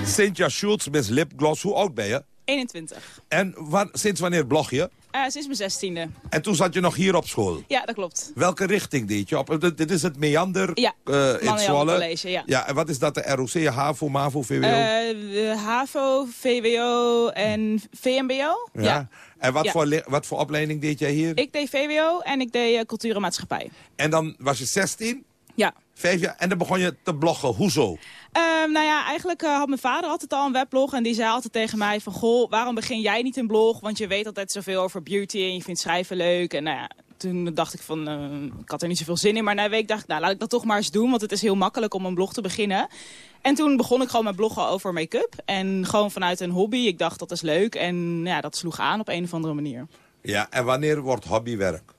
Cynthia Schultz, Miss Lipgloss, hoe oud ben je? 21. En wa- sinds wanneer blog je? Uh, sinds mijn zestiende. En toen zat je nog hier op school? Ja, dat klopt. Welke richting deed je op? Dit, dit is het Meander Ja, eh, in Zwolle. College, ja. ja. En wat is dat, de ROC, HAVO, MAVO, VWO? Eh, HAVO, VWO en VMBO. ja. En wat, Ja. voor, wat voor opleiding deed jij hier? Ik deed VWO en ik deed eh, cultuur en maatschappij. En dan was je 16? Ja. Vijf jaar. En dan begon je te bloggen. Hoezo? Ehm, nou ja, eigenlijk eh, had mijn vader altijd al een weblog. En die zei altijd tegen mij van... Goh, waarom begin jij niet een blog? Want je weet altijd zoveel over beauty en je vindt schrijven leuk. En nou ja, toen dacht ik van... eh, ik had er niet zoveel zin in. Maar na een week dacht ik, nou laat ik dat toch maar eens doen. Want het is heel makkelijk om een blog te beginnen. En toen begon ik gewoon met bloggen over make-up. En gewoon vanuit een hobby. Ik dacht, dat is leuk. En ja, dat sloeg aan op een of andere manier. Ja, en wanneer wordt hobbywerk?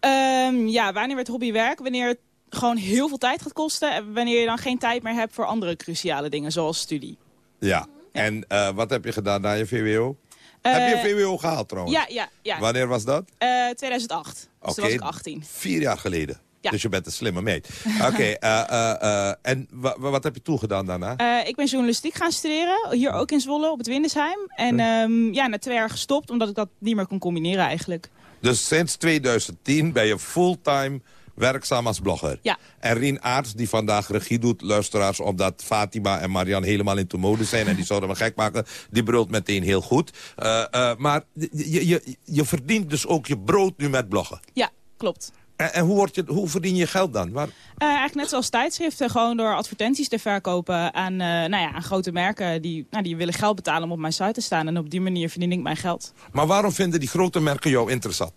Ehm, ja, wanneer werd hobby werk? Wanneer het gewoon heel veel tijd gaat kosten. En wanneer je dan geen tijd meer hebt voor andere cruciale dingen, zoals studie. Ja. En eh, wat heb je gedaan na je VWO? Eh, heb je VWO gehaald trouwens? Ja, ja, ja. Wanneer was dat? Eh, 2008. Dus Oké, toen was ik 18. Vier jaar geleden. Ja. Dus je bent een slimme meid. Oké, eh, eh, eh, en wa- wa- wat heb je toegedaan daarna? Eh, ik ben journalistiek gaan studeren, hier ook in Zwolle, op het Windesheim. En ehm, ja, na twee jaar gestopt, omdat ik dat niet meer kon combineren eigenlijk. Dus sinds 2010 ben je fulltime werkzaam als blogger. Ja. En Rien Aarts, die vandaag regie doet, luisteraars... omdat Fatima en Marian helemaal in de mode zijn... en die zouden me gek maken, die brult meteen heel goed. Eh, eh, maar je, je, je verdient dus ook je brood nu met bloggen. Ja, klopt. En, en hoe, word je, hoe verdien je geld dan? Waar... Uh, eigenlijk net zoals tijdschriften, gewoon door advertenties te verkopen aan, nou ja, aan grote merken die, nou, die willen geld betalen om op mijn site te staan. En op die manier verdien ik mijn geld. Maar waarom vinden die grote merken jou interessant?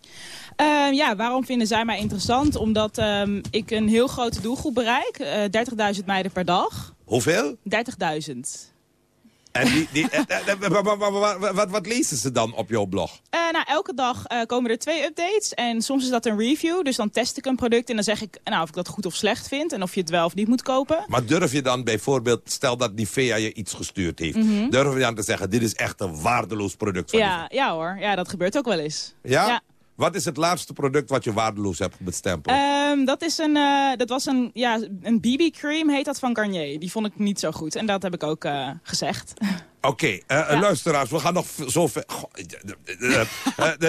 Uh, ja, waarom vinden zij mij interessant? Omdat um, ik een heel grote doelgroep bereik, 30.000 meiden per dag. Hoeveel? 30.000. En die, die, wat, wat lezen ze dan op jouw blog? Uh, nou, elke dag uh, komen er twee updates. En soms is dat een review. Dus dan test ik een product en dan zeg ik nou, of ik dat goed of slecht vind. En of je het wel of niet moet kopen. Maar durf je dan bijvoorbeeld, stel dat Nivea je iets gestuurd heeft. Mm -hmm. Durf je dan te zeggen, dit is echt een waardeloos product van ja, ja hoor, ja, dat gebeurt ook wel eens. Ja? ja. Wat is het laatste product wat je waardeloos hebt bestempeld? Um, dat, is een, uh, dat was een, ja, een BB-cream, heet dat van Garnier. Die vond ik niet zo goed. En dat heb ik ook uh, gezegd. Oké, okay, uh, ja. luisteraars, we gaan nog zo ver...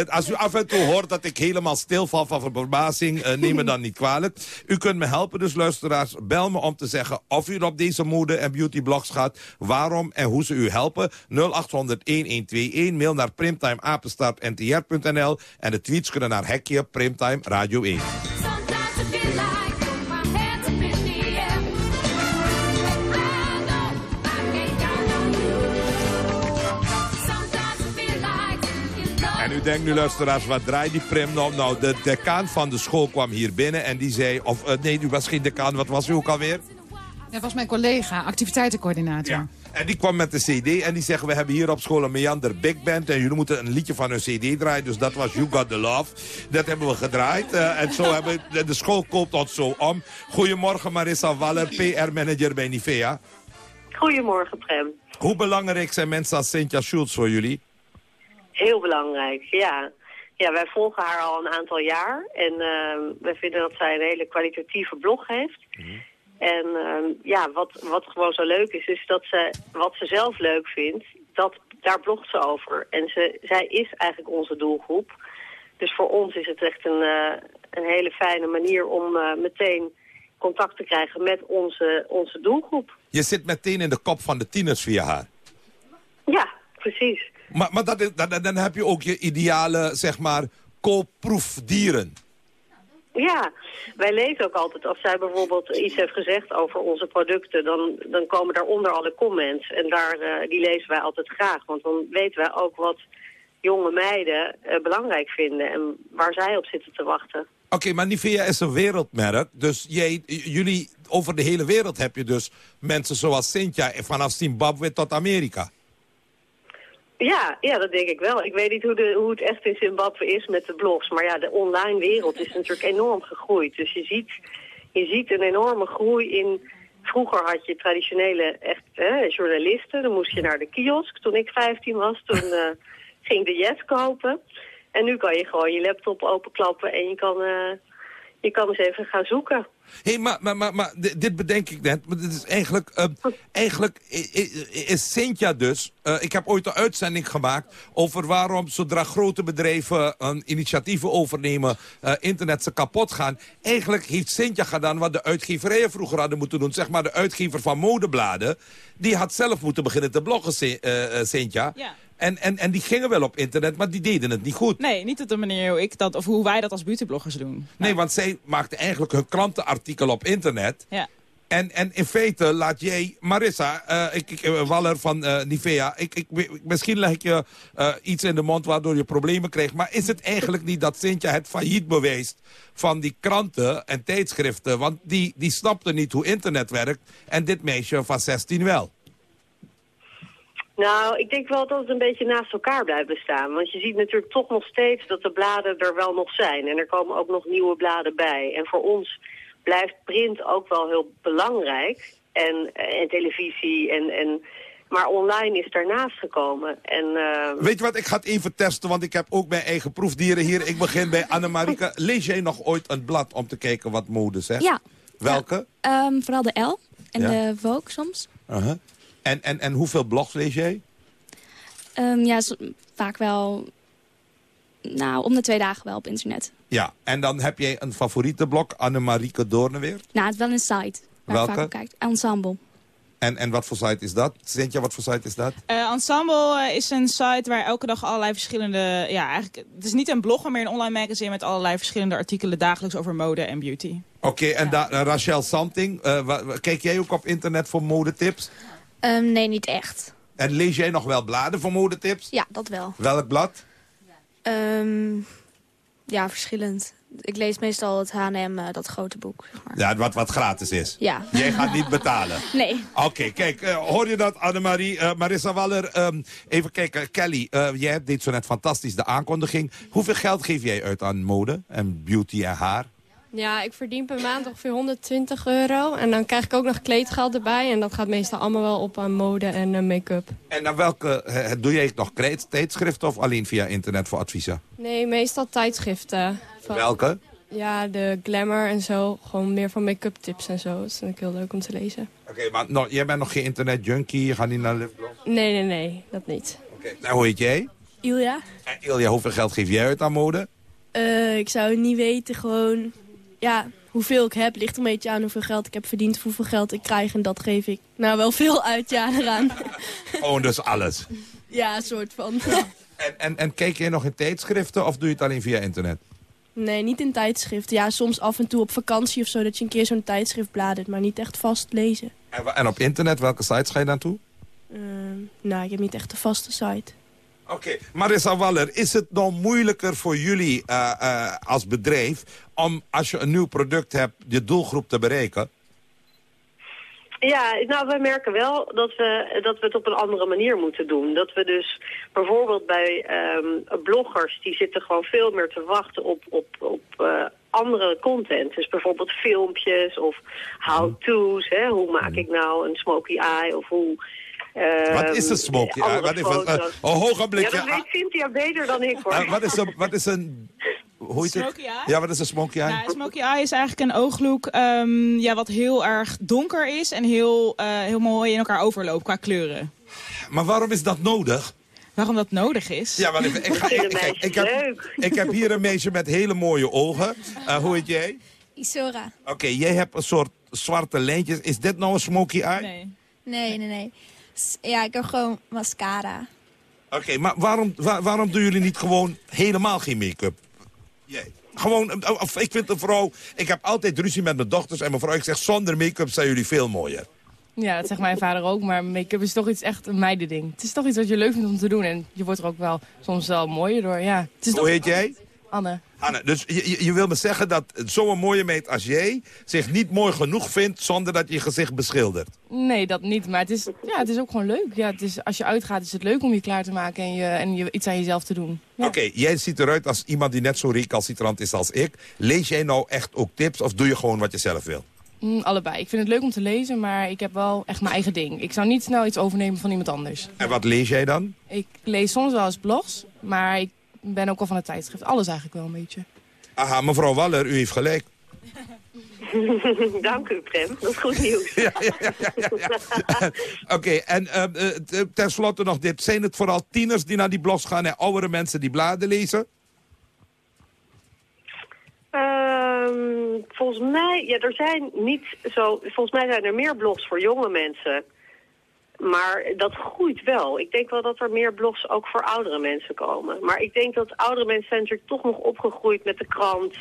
als u af en toe hoort dat ik helemaal stilval van verbazing... neem me dan niet kwalijk. U kunt me helpen, dus luisteraars. Bel me om te zeggen of u op deze mode- en beautyblogs gaat... waarom en hoe ze u helpen. 0800-1121, mail naar primtimeapenstaartntr.nl... en de tweets kunnen naar Hekje Primtime Radio 1. Denkt nu, luisteraars, wat draait die prim nou? Nou, de decaan van de school kwam hier binnen en die zei... of uh, nee, u was geen decaan, wat was u ook alweer? Dat was mijn collega, activiteitencoördinator. Ja. En die kwam met de cd en die zeggen... we hebben hier op school een Meander Big Band... en jullie moeten een liedje van hun cd draaien. Dus dat was You Got The Love. Dat hebben we gedraaid. Uh, en zo hebben de, de school koopt ons zo om. Goedemorgen Marissa Waller, PR-manager bij Nivea. Goedemorgen Prem. Hoe belangrijk zijn mensen als Cynthia Schultz voor jullie? Heel belangrijk, ja. Ja, wij volgen haar al een aantal jaar. En uh, wij vinden dat zij een hele kwalitatieve blog heeft. Mm. En uh, ja, wat, wat gewoon zo leuk is, is dat ze wat ze zelf leuk vindt, dat, daar blogt ze over. En ze, zij is eigenlijk onze doelgroep. Dus voor ons is het echt een, uh, een hele fijne manier om uh, meteen contact te krijgen met onze, onze doelgroep. Je zit meteen in de kop van de tieners via haar. Ja, precies. Maar, maar dat is, dan, dan heb je ook je ideale, zeg maar, koopproefdieren. Ja, wij lezen ook altijd, als zij bijvoorbeeld iets heeft gezegd over onze producten, dan, dan komen daaronder alle comments. En daar, uh, die lezen wij altijd graag, want dan weten wij ook wat jonge meiden uh, belangrijk vinden en waar zij op zitten te wachten. Oké, okay, maar Nivea is een wereldmerk, dus jij, jullie, over de hele wereld heb je dus mensen zoals Cynthia, vanaf Zimbabwe tot Amerika. Ja, ja, dat denk ik wel. Ik weet niet hoe, de, hoe het echt in Zimbabwe is met de blogs. Maar ja, de online wereld is natuurlijk enorm gegroeid. Dus je ziet, je ziet een enorme groei in... Vroeger had je traditionele echt, hè, journalisten. Dan moest je naar de kiosk. Toen ik 15 was, toen uh, ging de jet kopen. En nu kan je gewoon je laptop openklappen en je kan, uh, je kan eens even gaan zoeken. Hé, hey, maar, maar, maar, maar, dit bedenk ik net. Maar dit is eigenlijk, uh, eigenlijk is Cynthia dus... Uh, ik heb ooit een uitzending gemaakt over waarom zodra grote bedrijven uh, initiatieven overnemen... internet ze kapot gaan. Eigenlijk heeft Cynthia gedaan wat de uitgeverijen vroeger hadden moeten doen. Zeg maar de uitgever van modebladen. Die had zelf moeten beginnen te bloggen, Cynthia. Ja. En, en, en die gingen wel op internet, maar die deden het niet goed. Nee, niet op de manier hoe ik dat, of hoe wij dat als beautybloggers doen. Nee, nee want zij maakten eigenlijk hun krantenartikel op internet. Ja. En, en in feite laat jij, Marissa, uh, ik, ik, Waller van uh, Nivea... Ik, ik, misschien leg ik je uh, iets in de mond waardoor je problemen krijgt... maar is het eigenlijk niet dat Sintja het failliet bewijst... van die kranten en tijdschriften? Want die, die snapten niet hoe internet werkt... en dit meisje van 16 wel. Nou, ik denk wel dat het een beetje naast elkaar blijft bestaan. Want je ziet natuurlijk toch nog steeds dat de bladen er wel nog zijn. En er komen ook nog nieuwe bladen bij. En voor ons blijft print ook wel heel belangrijk. En, en televisie en... en maar online is daarnaast gekomen. En, uh... Weet je wat, ik ga het even testen, want ik heb ook mijn eigen proefdieren hier. Ik begin bij Annemarike. Lees jij nog ooit een blad om te kijken wat mode zegt? Ja. Welke? Ja. Um, vooral de L en ja. de Vogue soms. Uh -huh. En, en, en hoeveel blogs lees jij? Um, ja, vaak wel... Nou, om de twee dagen wel op internet. Ja, en dan heb jij een favoriete blog, Annemarieke Doorneweer? Nou, het is wel een site. Waar Welke? Vaak op kijkt. Ensemble. En, en wat voor site is dat? Cynthia, wat voor site is dat? Eh, Ensemble eh, is een site waar elke dag allerlei verschillende... Ja, eigenlijk, het is niet een blog, maar meer een online magazine... met allerlei verschillende artikelen dagelijks over mode en beauty. Oké, en da- eh, Rachel Something, eh, wa- wa- kijk jij ook op internet voor modetips? Ehm, nee, niet echt. En lees jij nog wel bladen voor modetips? Ja, dat wel. Welk blad? Ehm, ja, verschillend. Ik lees meestal het H&M, dat grote boek. Zeg maar. Ja, wat, wat gratis is. Ja. Jij gaat niet betalen. Nee. Oké, kijk, eh, hoor je dat, Annemarie? Eh, Marissa Waller, ehm, even kijken. Kelly, jij deed zo net fantastisch de aankondiging. Hoeveel geld geef jij uit aan mode en beauty en haar? Ja, ik verdien per maand ongeveer 120 euro. En dan krijg ik ook nog kleedgeld erbij. En dat gaat meestal allemaal wel op aan mode en eh, make-up. En naar welke, eh, doe jij nog tijdschriften of alleen via internet voor adviezen? Nee, meestal tijdschriften. Van- Welke? Ja, de Glamour en zo. Gewoon meer van make-up tips en zo. Dat is natuurlijk heel leuk om te lezen. Oké, maar no, jij bent nog geen internetjunkie, je gaat niet naar Live Nee, nee, nee. Dat niet. Nou, hoe heet jij? Ilja? En Ilja, hoeveel geld geef jij uit aan mode? Eh, ik zou het niet weten, gewoon... Ja, hoeveel ik heb ligt een beetje aan hoeveel geld ik heb verdiend... hoeveel geld ik krijg en dat geef ik nou wel veel uit, ja, eraan. Gewoon dus alles. ja, soort van. En, en, en kijk jij nog in tijdschriften of doe je het alleen via internet? nee, niet in tijdschriften. Ja, soms af en toe op vakantie of zo... dat je een keer zo'n tijdschrift bladert, maar niet echt vast lezen. En, op internet, welke sites ga je dan toe? Ehm, nou, ik heb niet echt een vaste site. Oké, Marissa Waller, is het nou moeilijker voor jullie eh, eh, als bedrijf... om als je een nieuw product hebt, je doelgroep te bereiken? Ja, nou, wij merken wel dat we, dat we het op een andere manier moeten doen. Dat we dus bijvoorbeeld bij ehm, bloggers, die zitten gewoon veel meer te wachten op, op, op eh, andere content. Dus bijvoorbeeld filmpjes of how-to's. hè. Hoe maak ik nou een smoky eye of hoe... Wat is een ehm, smoky eye? Wat. Eh, een ogenblikje. Ja, dat weet Cynthia beter dan ik hoor. Eh, wat, is een, wat is een... Hoe heet het? Smoky eye? Ja, wat is een smoky eye? Ja, smoky eye is eigenlijk een ooglook ehm, ja, wat heel erg donker is... en heel, eh, heel mooi in elkaar overloopt qua kleuren. Maar waarom is dat nodig? Waarom dat nodig is? Ja, maar even, ik, ga, ik, kijk, ik, heb, ik heb hier een meisje met hele mooie ogen. Eh, hoe heet jij? Isora. Oké, jij hebt een soort zwarte lijntjes. Is dit nou een smoky eye? Nee. Nee, nee, nee. Ja, ik heb gewoon mascara. Oké, maar waarom, waar- waarom doen jullie niet gewoon helemaal geen make-up? Jij. Gewoon, eh, of, ik vind een vrouw... Ik heb altijd ruzie met mijn dochters en mijn vrouw. Ik zeg, zonder make-up zijn jullie veel mooier. Ja, dat zegt mijn vader ook, maar make-up is toch iets echt een meidending. Het is toch iets wat je leuk vindt om te doen en je wordt er ook wel soms wel mooier door, ja. Het is Hoe toch- heet jij? Anne. Anne, dus je, je- wil me zeggen dat zo'n mooie meid als jij... zich niet mooi genoeg vindt zonder dat je gezicht beschildert. Nee, dat niet, maar het is, ja, het is ook gewoon leuk. Ja, het is, als je uitgaat is het leuk om je klaar te maken en, je, en je, iets aan jezelf te doen. Oké, jij ziet eruit als iemand die net zo recalcitrant is als ik. Lees jij nou echt ook tips of doe je gewoon wat je zelf wil? Mm, allebei. Ik vind het leuk om te lezen, maar ik heb wel echt mijn eigen ding. Ik zou niet snel iets overnemen van iemand anders. En wat lees jij dan? Ik lees soms wel eens blogs, maar ik ben ook al van het tijdschrift. Alles eigenlijk wel een beetje. Aha, mevrouw Waller, u heeft gelijk. Dank u, Prem. Dat is goed nieuws. Oké, en eh, eh, t- tenslotte nog dit. Zijn het vooral tieners die naar die blogs gaan en oudere mensen die bladen lezen? Ehm, volgens mij, ja, er zijn niet zo. Volgens mij zijn er meer blogs voor jonge mensen. Maar dat groeit wel. Ik denk wel dat er meer blogs ook voor oudere mensen komen. Maar ik denk dat oudere mensen zijn natuurlijk toch nog opgegroeid met de krant.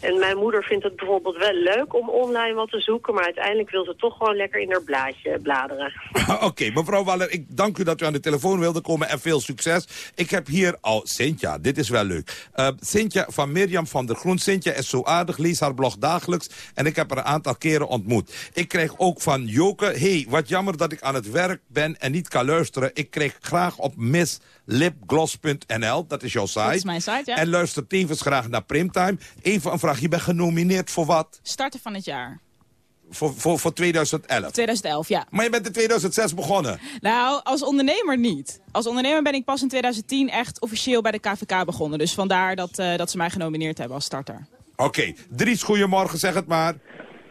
En mijn moeder vindt het bijvoorbeeld wel leuk om online wat te zoeken. Maar uiteindelijk wil ze toch gewoon lekker in haar blaadje bladeren. Oké, mevrouw Waller, ik dank u dat u aan de telefoon wilde komen en veel succes. Ik heb hier al Cynthia, dit is wel leuk. Uh, Cynthia van Mirjam van der Groen. Cynthia is zo aardig, lees haar blog dagelijks en ik heb haar een aantal keren ontmoet. Ik kreeg ook van Joke, hey, wat jammer dat ik aan het werk ben en niet kan luisteren. Ik kreeg graag op misslipgloss.nl, dat is jouw site. Dat is mijn site, ja. En luister tevens graag naar Primtime. Even een vraag, je bent genomineerd voor wat? Starten van het jaar. Voor, voor, voor 2011? 2011, ja. Maar je bent in 2006 begonnen. Nou, als ondernemer niet. Als ondernemer ben ik pas in 2010 echt officieel bij de KVK begonnen. Dus vandaar dat, uh, dat ze mij genomineerd hebben als starter. Oké, okay. Dries, goedemorgen, zeg het maar.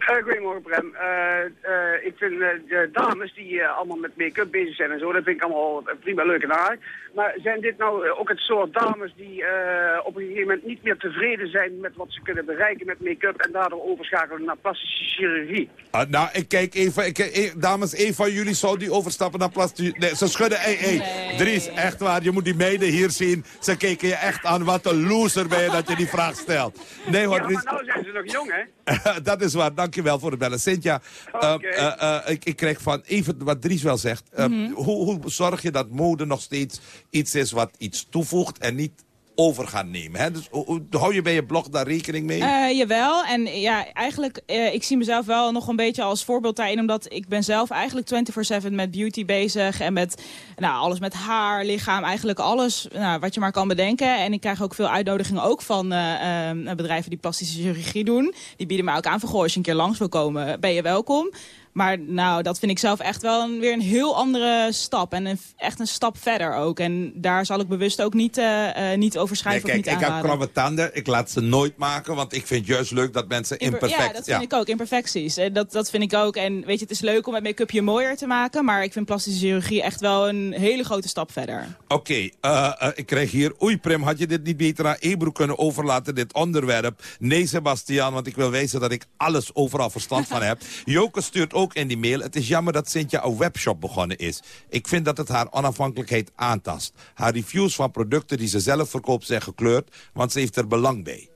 Eh, goedemorgen, Prem. Eh, eh, ik vind eh, de dames die eh, allemaal met make-up bezig zijn en zo, dat vind ik allemaal prima leuk en aardig. Maar zijn dit nou eh, ook het soort dames die eh, op een gegeven moment niet meer tevreden zijn met wat ze kunnen bereiken met make-up en daardoor overschakelen naar plastische chirurgie? Ah, nou, ik kijk even. Ik, eh, dames, een van jullie zou die overstappen naar plastic... Nee, ze schudden. Hey, hey. Dries, echt waar. Je moet die meiden hier zien. Ze keken je echt aan. Wat een loser ben je dat je die vraag stelt. Nee hoor, Ja, Dries. maar nou zijn ze nog jong, hè? dat is waar. Dankjewel voor het bellen. Cynthia, eh, Oké. eh, eh, ik, ik krijg van even wat Dries wel zegt. Eh, Mhm. hoe, hoe zorg je dat mode nog steeds iets is wat iets toevoegt en niet over gaat nemen? Hè? Dus, hou je bij je blog daar rekening mee? Eh, jawel, en ja, eigenlijk, eh, ik zie mezelf wel nog een beetje als voorbeeld daarin, omdat ik ben zelf eigenlijk 24-7 met beauty bezig en met nou, alles met haar, lichaam, eigenlijk alles nou, wat je maar kan bedenken. En ik krijg ook veel uitnodigingen ook van eh, bedrijven die plastische chirurgie doen. Die bieden mij ook aan van, goh, als je een keer langs wil komen, ben je welkom. Maar nou, dat vind ik zelf echt wel een, weer een heel andere stap. En een, echt een stap verder ook. En daar zal ik bewust ook niet, eh, eh, niet over Nee, schrijven kijk, of niet ik heb tanden. Ik laat ze nooit maken, want ik vind juist leuk dat mensen Imper- imperfect... Ja, dat vind ik ook. Imperfecties. Eh, Dat, dat vind ik ook. En weet je, het is leuk om met make-up je mooier te maken. Maar ik vind plastische chirurgie echt wel een hele grote stap verder. Oké, ik krijg hier... Oei, Prim, had je dit niet beter aan Ebro kunnen overlaten, dit onderwerp? Nee, Sebastian, want ik wil wijzen dat ik alles overal verstand van heb. Joke stuurt ook in die mail... Het is jammer dat Cynthia een webshop begonnen is. Ik vind dat het haar onafhankelijkheid aantast. Haar reviews van producten die ze zelf verkoopt zijn gekleurd... want ze heeft er belang bij.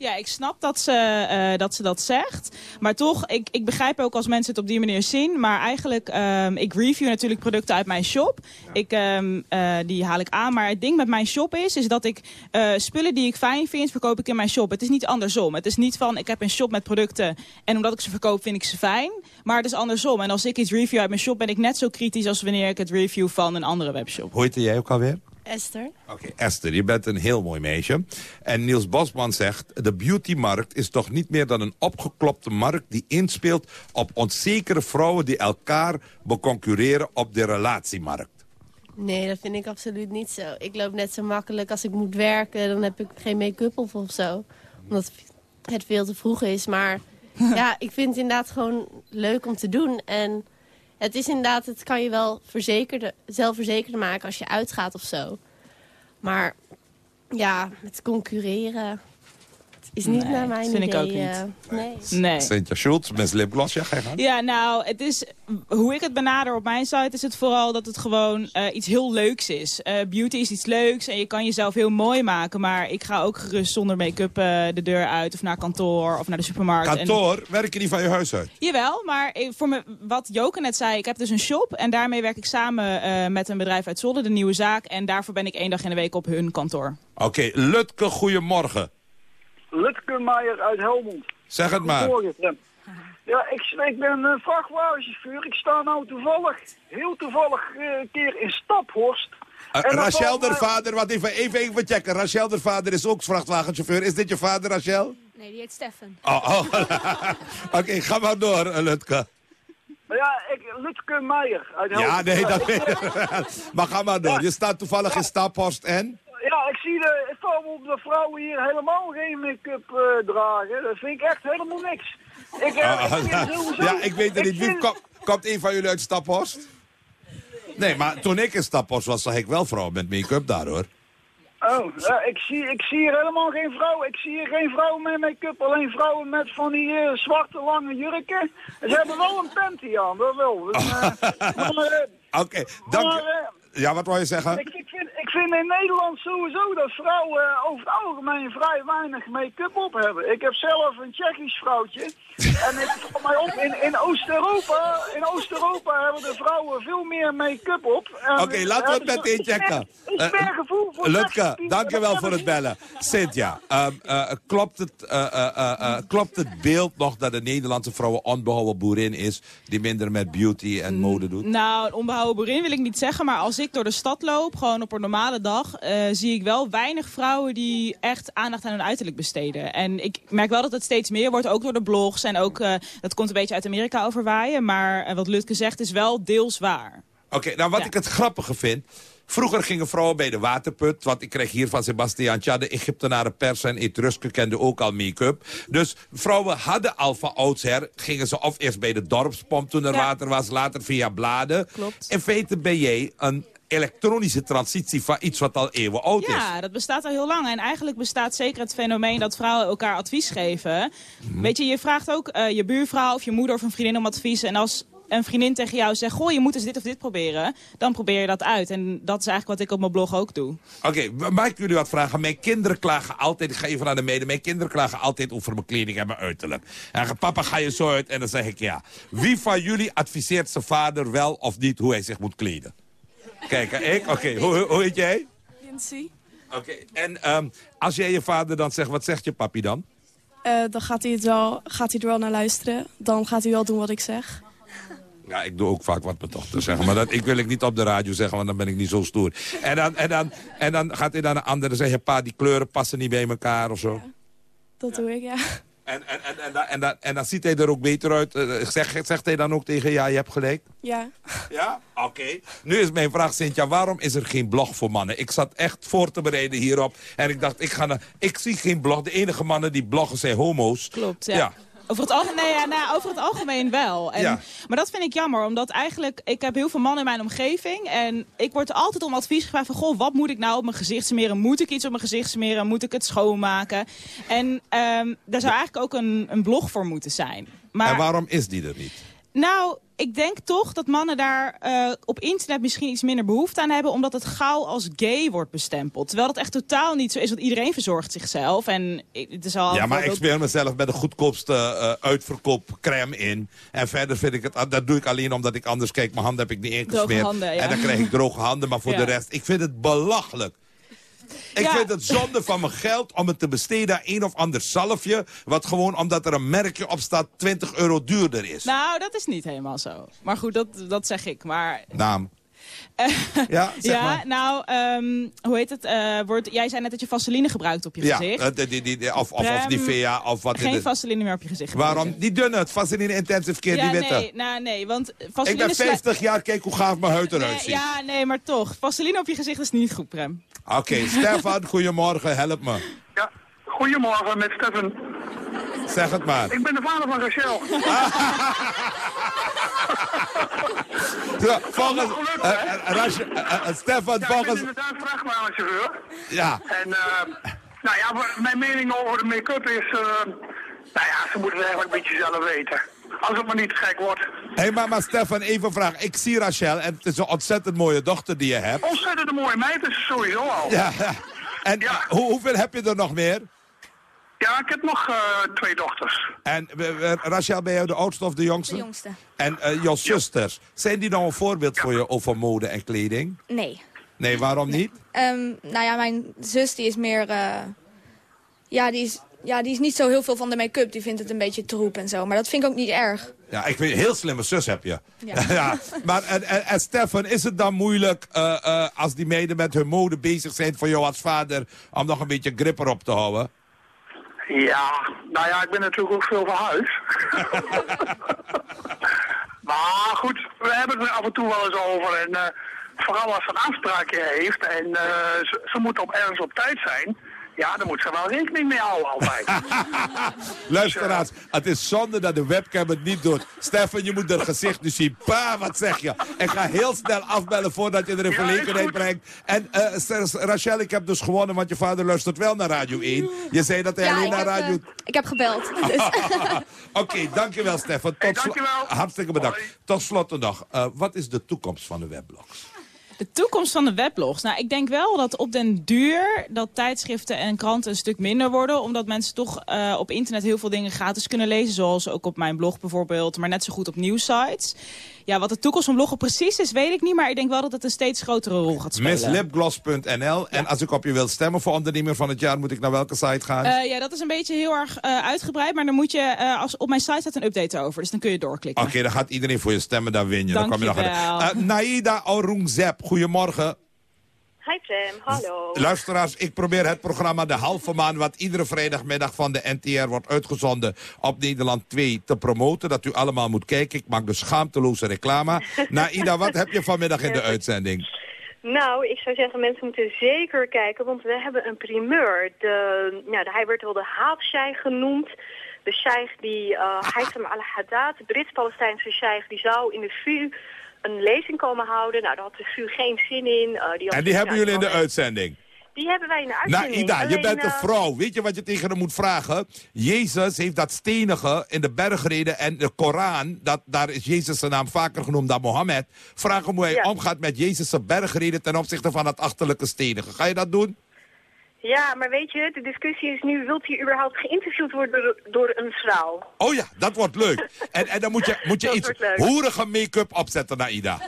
Ja, ik snap dat ze, eh, dat, ze dat zegt. Maar toch, ik, ik begrijp ook als mensen het op die manier zien. Maar eigenlijk, ehm, ik review natuurlijk producten uit mijn shop. Ik, ehm, eh, die haal ik aan. Maar het ding met mijn shop is, is dat ik eh, spullen die ik fijn vind, verkoop ik in mijn shop. Het is niet andersom. Het is niet van, ik heb een shop met producten en omdat ik ze verkoop, vind ik ze fijn. Maar het is andersom. En als ik iets review uit mijn shop, ben ik net zo kritisch als wanneer ik het review van een andere webshop. Hoe heette jij ook alweer? Esther. Oké, Esther, je bent een heel mooi meisje. En Niels Bosman zegt... de beautymarkt is toch niet meer dan een opgeklopte markt... die inspeelt op onzekere vrouwen... die elkaar beconcurreren op de relatiemarkt. Nee, dat vind ik absoluut niet zo. Ik loop net zo makkelijk als ik moet werken. Dan heb ik geen make-up op of zo. Omdat het veel te vroeg is. Maar ja, ik vind het inderdaad gewoon leuk om te doen. En het is inderdaad, het kan je wel verzekerde, zelfverzekerder maken als je uitgaat of zo. Maar ja, met concurreren... Is niet Nee, naar mijn dat vind ik idee, ook niet. eh, nee. Nee. Cynthia Schultz, met lipgloss, ja, ga je gang. Ja, nou, het is, hoe ik het benader op mijn site is het vooral dat het gewoon eh, iets heel leuks is. Eh, beauty is iets leuks en je kan jezelf heel mooi maken. Maar ik ga ook gerust zonder make-up eh, de deur uit of naar kantoor of naar de supermarkt. En- Kantoor, werk je niet van je huis uit? Jawel, maar voor me, wat Joke net zei, ik heb dus een shop en daarmee werk ik samen eh, met een bedrijf uit Zolder, de Nieuwe Zaak. En daarvoor ben ik één dag in de week op hun kantoor. Oké, Lutke, goedemorgen. Lutke Meijer uit Helmond. Zeg het maar. Ja, ik, ik ben een vrachtwagenchauffeur. Ik sta nou toevallig, heel toevallig, eh, een keer in Staphorst. Uh, Rachel, valt de mij- vader, wat even, even, even checken. Rachel, de vader, is ook vrachtwagenchauffeur. Is dit je vader, Rachel? Nee, die heet Steffen. Oh, oh. Oké, ga maar door, eh, Lutke. Ja, ik, Lutke Meijer uit Helmond. Ja, nee, dat weet ik. Maar ga maar door. Je staat toevallig in Staphorst en... Ja, ik zie de, op de vrouwen hier helemaal geen make-up eh, dragen. Dat vind ik echt helemaal niks. Ik, eh, Ah, ik vind sowieso- ja, ik weet het niet. Vind- kom- komt een van jullie uit Staphorst? Nee, maar toen ik in Staphorst was, zag ik wel vrouwen met make-up daar, hoor. Oh, ja, ik, zie, ik zie hier helemaal geen vrouw. Ik zie hier geen vrouwen met make-up. Alleen vrouwen met van die eh, zwarte lange jurken. Ze hebben wel een panty aan, dat wel. Dus, Oké, dank je. Ja, wat wou je zeggen? Ik, vind, vind in Nederland sowieso dat vrouwen eh, over het algemeen vrij weinig make-up op hebben. Ik heb zelf een Tsjechisch vrouwtje. En ik val mij op, in, in Oost-Europa in Oost-Europa hebben de vrouwen veel meer make-up op. Oké, laten we het meteen checken. Een Eh, sterk gevoel voor Lutke, seks. dankjewel voor het bellen. Cynthia, ehm, eh, klopt, het, eh, eh, eh, eh, klopt het beeld nog dat de Nederlandse vrouw een onbehouden boerin is... die minder met beauty en mode doet? Nou, een onbehouden boerin wil ik niet zeggen, maar als ik door de stad loop, gewoon op een normale dag, eh, zie ik wel weinig vrouwen die echt aandacht aan hun uiterlijk besteden. En ik merk wel dat het steeds meer wordt, ook door de blogs en ook, eh, dat komt een beetje uit Amerika overwaaien, maar eh, wat Lutke zegt is wel deels waar. Oké, nou wat ik het grappige vind... Vroeger gingen vrouwen bij de waterput. Want ik kreeg hier van Sebastian Tja, de Egyptenaren pers en Etrusker kenden ook al make-up. Dus vrouwen hadden al van oudsher, gingen ze of eerst bij de dorpspomp toen er water was, later via bladen. Klopt. In feite ben jij een elektronische transitie van iets wat al eeuwen oud is. Ja, dat bestaat al heel lang. En eigenlijk bestaat zeker het fenomeen dat vrouwen elkaar advies geven. Mhm. Weet je, je vraagt ook eh, je buurvrouw of je moeder of een vriendin om advies. En als een vriendin tegen jou zegt, goh, je moet eens dit of dit proberen. Dan probeer je dat uit. En dat is eigenlijk wat ik op mijn blog ook doe. Oké, mag ik jullie wat vragen? Mijn kinderen klagen altijd, ik ga even naar de mede, mijn kinderen klagen altijd over mijn kleding en mijn uiterlijk. En papa ga je zo uit? En dan zeg ik ja. Wie van jullie adviseert zijn vader wel of niet hoe hij zich moet kleden? Kijk, ik? Oké, hoe, hoe heet jij? Lindsay. Oké, en ehm, als jij je vader dan zegt, wat zegt je papi dan? Eh, dan gaat hij, het wel, gaat hij er wel naar luisteren. Dan gaat hij wel doen wat ik zeg. Ja, ik doe ook vaak wat mijn dochter zeggen. Maar dat ik wil ik niet op de radio zeggen, want dan ben ik niet zo stoer. En dan, en dan, en dan gaat hij naar een andere en zegt... pa, die kleuren passen niet bij elkaar of zo. Dat doe ik, ja. En, en, en, en, en, en dan ziet hij er ook beter uit. Eh, Zegt, zegt hij dan ook tegen ja, je hebt gelijk? Ja. Ja? Oké. Nu is mijn vraag, Cynthia, waarom is er geen blog voor mannen? Ik zat echt voor te bereiden hierop. En ik dacht, ik, ga naar, ik zie geen blog. De enige mannen die bloggen zijn homo's. Klopt, ja. Over het, algemeen, nee, ja, nou, over het algemeen wel. En, Ja. Maar dat vind ik jammer, omdat eigenlijk... Ik heb heel veel mannen in mijn omgeving. En ik word altijd om advies gevraagd van... Goh, wat moet ik nou op mijn gezicht smeren? Moet ik iets op mijn gezicht smeren? Moet ik het schoonmaken? En ehm, daar zou eigenlijk ook een, een blog voor moeten zijn. Maar, En waarom is die er niet? Nou, ik denk toch dat mannen daar eh, op internet misschien iets minder behoefte aan hebben... omdat het gauw als gay wordt bestempeld. Terwijl dat echt totaal niet zo is, want iedereen verzorgt zichzelf. En het is al Ja, maar ik smeer mezelf met de goedkoopste eh uitverkoop crème in. En verder vind ik het, ah, dat doe ik alleen omdat ik anders kijk. Mijn handen heb ik niet ingesmeerd. Droge handen, ja. En dan krijg ik droge handen, maar voor Ja. de rest, ik vind het belachelijk. Ik Ja. vind het zonde van mijn geld om het te besteden aan een of ander zalfje... wat gewoon omdat er een merkje op staat 20 euro duurder is. Nou, dat is niet helemaal zo. Maar goed, dat, dat zeg ik. Maar Naam. Ja, zeg ja, maar. nou, ehm, hoe heet het? eh, wordt, jij zei net dat je vaseline gebruikt op je Ja, gezicht. eh, die, die, die, of, of, of Nivea of wat. Geen vaseline meer op je gezicht. Waarom? Die dunne, het Vaseline Intensive Care, ja, die witte. nee, nou, nee, want ik vaseline... ben sla- 50 jaar, kijk hoe gaaf mijn huid eruit Nee, ziet. ja, nee, maar toch. Vaseline op je gezicht is niet goed, Prem. Oké, Stefan, goedemorgen, help me. Goedemorgen, met Stefan. Zeg het maar. Ik ben de vader van Rachel. Ja, volgens, Stefan, Ja, ik ben volgens... inderdaad vrachtwagenchauffeur. Ja, En eh, nou ja, mijn mening over de make-up is... eh, nou ja, ze moeten het eigenlijk een beetje zelf weten. Als het maar niet gek wordt. Hé, maar, maar Stefan, even een vraag. Ik zie Rachel en het is een ontzettend mooie dochter die je hebt. Ontzettend een mooie meid is ze sowieso al. Ja, ja. En hoe, hoeveel heb je er nog meer? Ja, ik heb nog eh, twee dochters. En eh, Rachel, ben jij de oudste of de jongste? De jongste. En eh, jouw zusters, zijn die nou een voorbeeld voor je over mode en kleding? Nee. Nee, waarom niet? Ehm, nou ja, mijn zus die is meer... eh, ja, die is, ja, die is niet zo heel veel van de make-up. Die vindt het een beetje troep en zo. Maar dat vind ik ook niet erg. Ja, ik weet, een heel slimme zus heb je. Ja. Ja. Maar en, en, en Stefan, is het dan moeilijk eh, eh, als die meiden met hun mode bezig zijn voor jou als vader... om nog een beetje grip erop te houden? Ja, nou ja, ik ben natuurlijk ook veel van huis. maar goed, we hebben het er af en toe wel eens over. En eh, vooral als ze een afspraakje heeft en eh, ze, ze moet op, ergens op tijd zijn... Ja, dan moet ze wel rekening mee houden altijd. Luisteraars, het is zonde dat de webcam het niet doet. Stefan, je moet haar gezicht nu zien. Pa, wat zeg je? Ik ga heel snel afbellen voordat je er in Ja, verlegenheid brengt. En eh, Rachel, ik heb dus gewonnen, want je vader luistert wel naar Radio 1. Je zei dat hij ja, alleen naar heb, Radio... eh, ik heb gebeld. Dus. Oké, dankjewel Stefan. Tot dankjewel. Hartstikke bedankt. Tot slot nog, eh, wat is de toekomst van de weblogs? De toekomst van de weblogs. Nou, ik denk wel dat op den duur dat tijdschriften en kranten een stuk minder worden. Omdat mensen toch eh, op internet heel veel dingen gratis kunnen lezen. Zoals ook op mijn blog bijvoorbeeld. Maar net zo goed op nieuwsites. Ja, wat de toekomst van bloggen precies is, weet ik niet. Maar ik denk wel dat het een steeds grotere rol gaat spelen. Misslipgloss.nl. En als ik op je wil stemmen voor ondernemer van het jaar, moet ik naar welke site gaan? Eh, ja, dat is een beetje heel erg eh, uitgebreid. Maar dan moet je, eh, als, op mijn site staat een update over. Dus dan kun je doorklikken. Oké, dan gaat iedereen voor je stemmen, dan win je. Dan kom je nog. Eh, Naida Orungzep, goedemorgen. Hi Prem, hallo. Luisteraars, ik probeer het programma De Halve Maan... wat iedere vrijdagmiddag van de NTR wordt uitgezonden op Nederland 2 te promoten. Dat u allemaal moet kijken. Ik maak dus schaamteloze reclame. Naida, wat heb je vanmiddag in de uitzending? Nou, ik zou zeggen, mensen moeten zeker kijken, want we hebben een primeur. De, nou, de- hij werd wel de Haafsheikh genoemd. De sheikh die, uh, Haitham al-Haddad, de Brits-Palestijnse sheikh, die zou in de VU een lezing komen houden. Nou, daar had de VU geen zin in. Uh, die En die hebben jullie in de uitzending? Die hebben wij in de Nou, uitzending. Ida, je bent een eh, vrouw. Weet je wat je tegen hem moet vragen? Jezus heeft dat stenige in de bergreden en de Koran, dat, daar is Jezus zijn naam vaker genoemd dan Mohammed. Vraag hem hoe hij omgaat met Jezus' bergreden ten opzichte van dat achterlijke stenige. Ga je dat doen? Ja, maar weet je, de discussie is nu, wilt hij überhaupt geïnterviewd worden door, door een vrouw? Oh ja, dat wordt leuk. En, en dan moet je, moet je iets hoerige make-up opzetten naar Ida.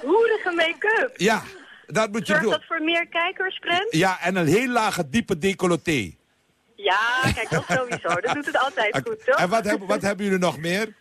Hoerige make-up. Ja, dat moet je Zorgt doen. dat voor meer kijkers, Prem? Ja, en een heel lage, diepe decolleté. Ja, kijk, dat sowieso. Dat doet het altijd goed, toch? En wat hebben, wat hebben jullie nog meer?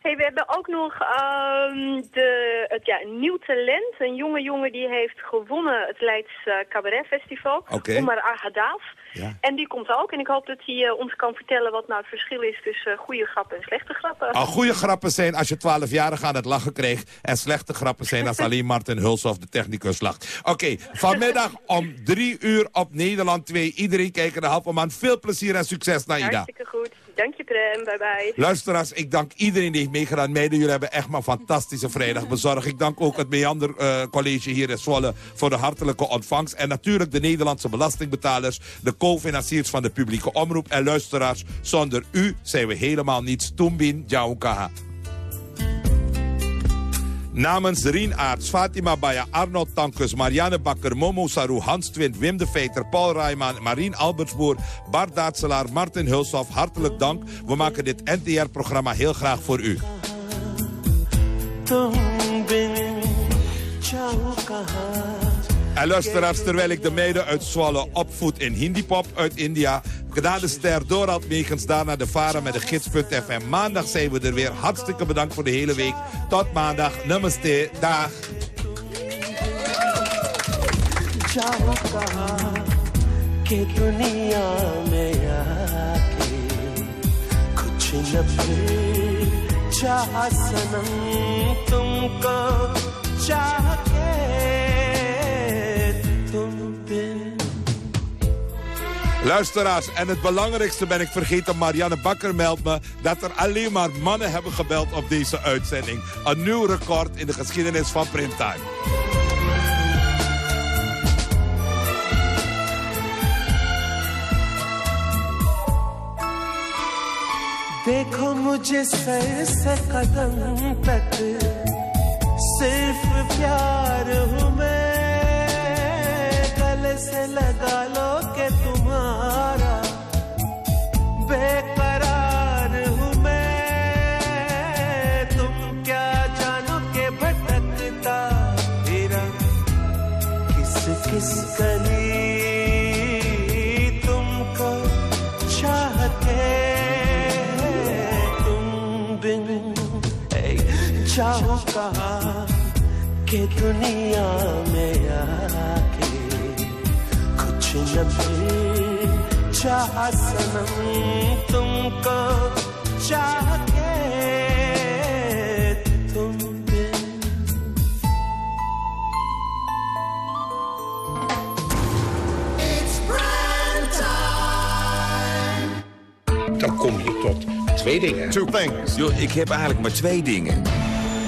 Hey, we hebben ook nog ehm, de, het, ja, een nieuw talent. Een jonge jongen die heeft gewonnen het Leids eh, Cabaret Festival. Oké. Omar Ahadaaf. Ja. En die komt ook. En ik hoop dat hij eh, ons kan vertellen wat nou het verschil is tussen goede grappen en slechte grappen. Al goede grappen zijn als je 12 jaar aan het lachen krijgt. En slechte grappen zijn als alleen Martin Hulshoff de technicus lacht. Oké, vanmiddag om drie uur op Nederland 2. Iedereen kijken de halve man. Veel plezier en succes naar Ida. Hartstikke goed. Dank je. Bye bye. Luisteraars, ik dank iedereen die heeft meegedaan. Meiden, jullie hebben echt maar een fantastische vrijdag bezorgd. Ik dank ook het Meander eh, College hier in Zwolle voor de hartelijke ontvangst. En natuurlijk de Nederlandse belastingbetalers, de co-financiers van de publieke omroep en luisteraars. Zonder u zijn we helemaal niets. Tumbin Jaukaha. Namens Rien Aarts, Fatima Baya, Arnold Tankus, Marianne Bakker, Momo Saru, Hans Twint, Wim de Veter, Paul Rijman, Marien Albertsboer, Bart Daatselaar, Martin Hulshoff, hartelijk dank. We maken dit NTR-programma heel graag voor u. En luisteraars, terwijl ik de meiden uit Zwolle opvoed in Hindipop uit India... na de ster Dorald Megens, daarna de varen met de gids.fm. Maandag zijn we er weer. Hartstikke bedankt voor de hele week. Tot maandag. Namaste. Dag. जाओ कहा कि दुनिया में आके कुछ न फिर चाह सनम तुमको चाह Luisteraars, en het belangrijkste ben ik vergeten. Marianne Bakker meldt me dat er alleen maar mannen hebben gebeld op deze uitzending. Een nieuw record in de geschiedenis van Primtime. देखो मुझे सर से कदम तक सिर्फ प्यार हूँ मैं गले से लगा लो के तुम्हारा हूँ मैं। तुम क्या जानो के किस किस तुमको तुम कि दुनिया में आके? कुछ न फिर चाह सनम तुमको चाह के तुम बिन Dan kom je tot twee dingen. Two things. Yo, ik heb eigenlijk maar twee dingen.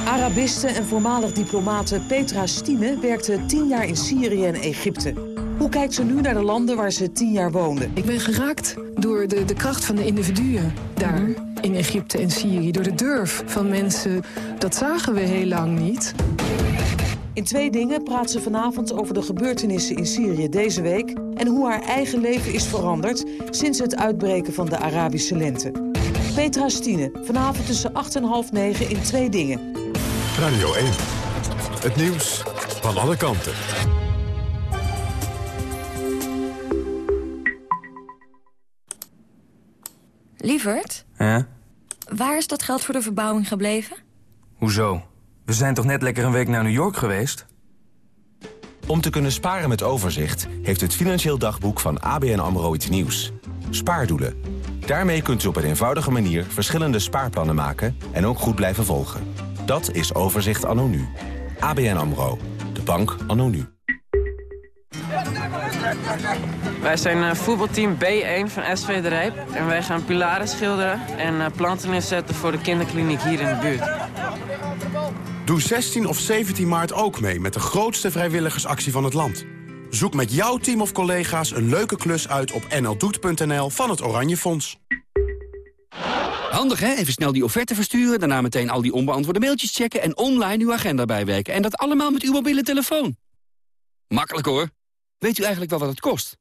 Arabiste en voormalig diplomate Petra Stine werkte tien jaar in Syrië en Egypte. Hoe kijkt ze nu naar de landen waar ze tien jaar woonde? Ik ben geraakt door de, de kracht van de individuen daar in Egypte en Syrië. Door de durf van mensen. Dat zagen we heel lang niet. In twee dingen praat ze vanavond over de gebeurtenissen in Syrië deze week... en hoe haar eigen leven is veranderd sinds het uitbreken van de Arabische lente. Petra Stine, vanavond tussen 8 en half 9 in twee dingen. Radio 1. Het nieuws van alle kanten. Lievert, Ja? waar is dat geld voor de verbouwing gebleven? Hoezo? We zijn toch net lekker een week naar New York geweest? Om te kunnen sparen met overzicht heeft het Financieel Dagboek van ABN AMRO iets nieuws. Spaardoelen. Daarmee kunt u op een eenvoudige manier verschillende spaarplannen maken en ook goed blijven volgen. Dat is Overzicht anno nu. ABN AMRO. De bank anno nu. Wij zijn eh, voetbalteam B1 van SV De Rijp. En wij gaan pilaren schilderen en eh, planten inzetten voor de kinderkliniek hier in de buurt. Doe 16 of 17 maart ook mee met de grootste vrijwilligersactie van het land. Zoek met jouw team of collega's een leuke klus uit op nldoet.nl van het Oranje Fonds. Handig hè? Even snel die offerte versturen, daarna meteen al die onbeantwoorde mailtjes checken... en online uw agenda bijwerken. En dat allemaal met uw mobiele telefoon. Makkelijk hoor. Weet u eigenlijk wel wat het kost?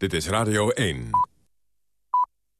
Dit is Radio 1.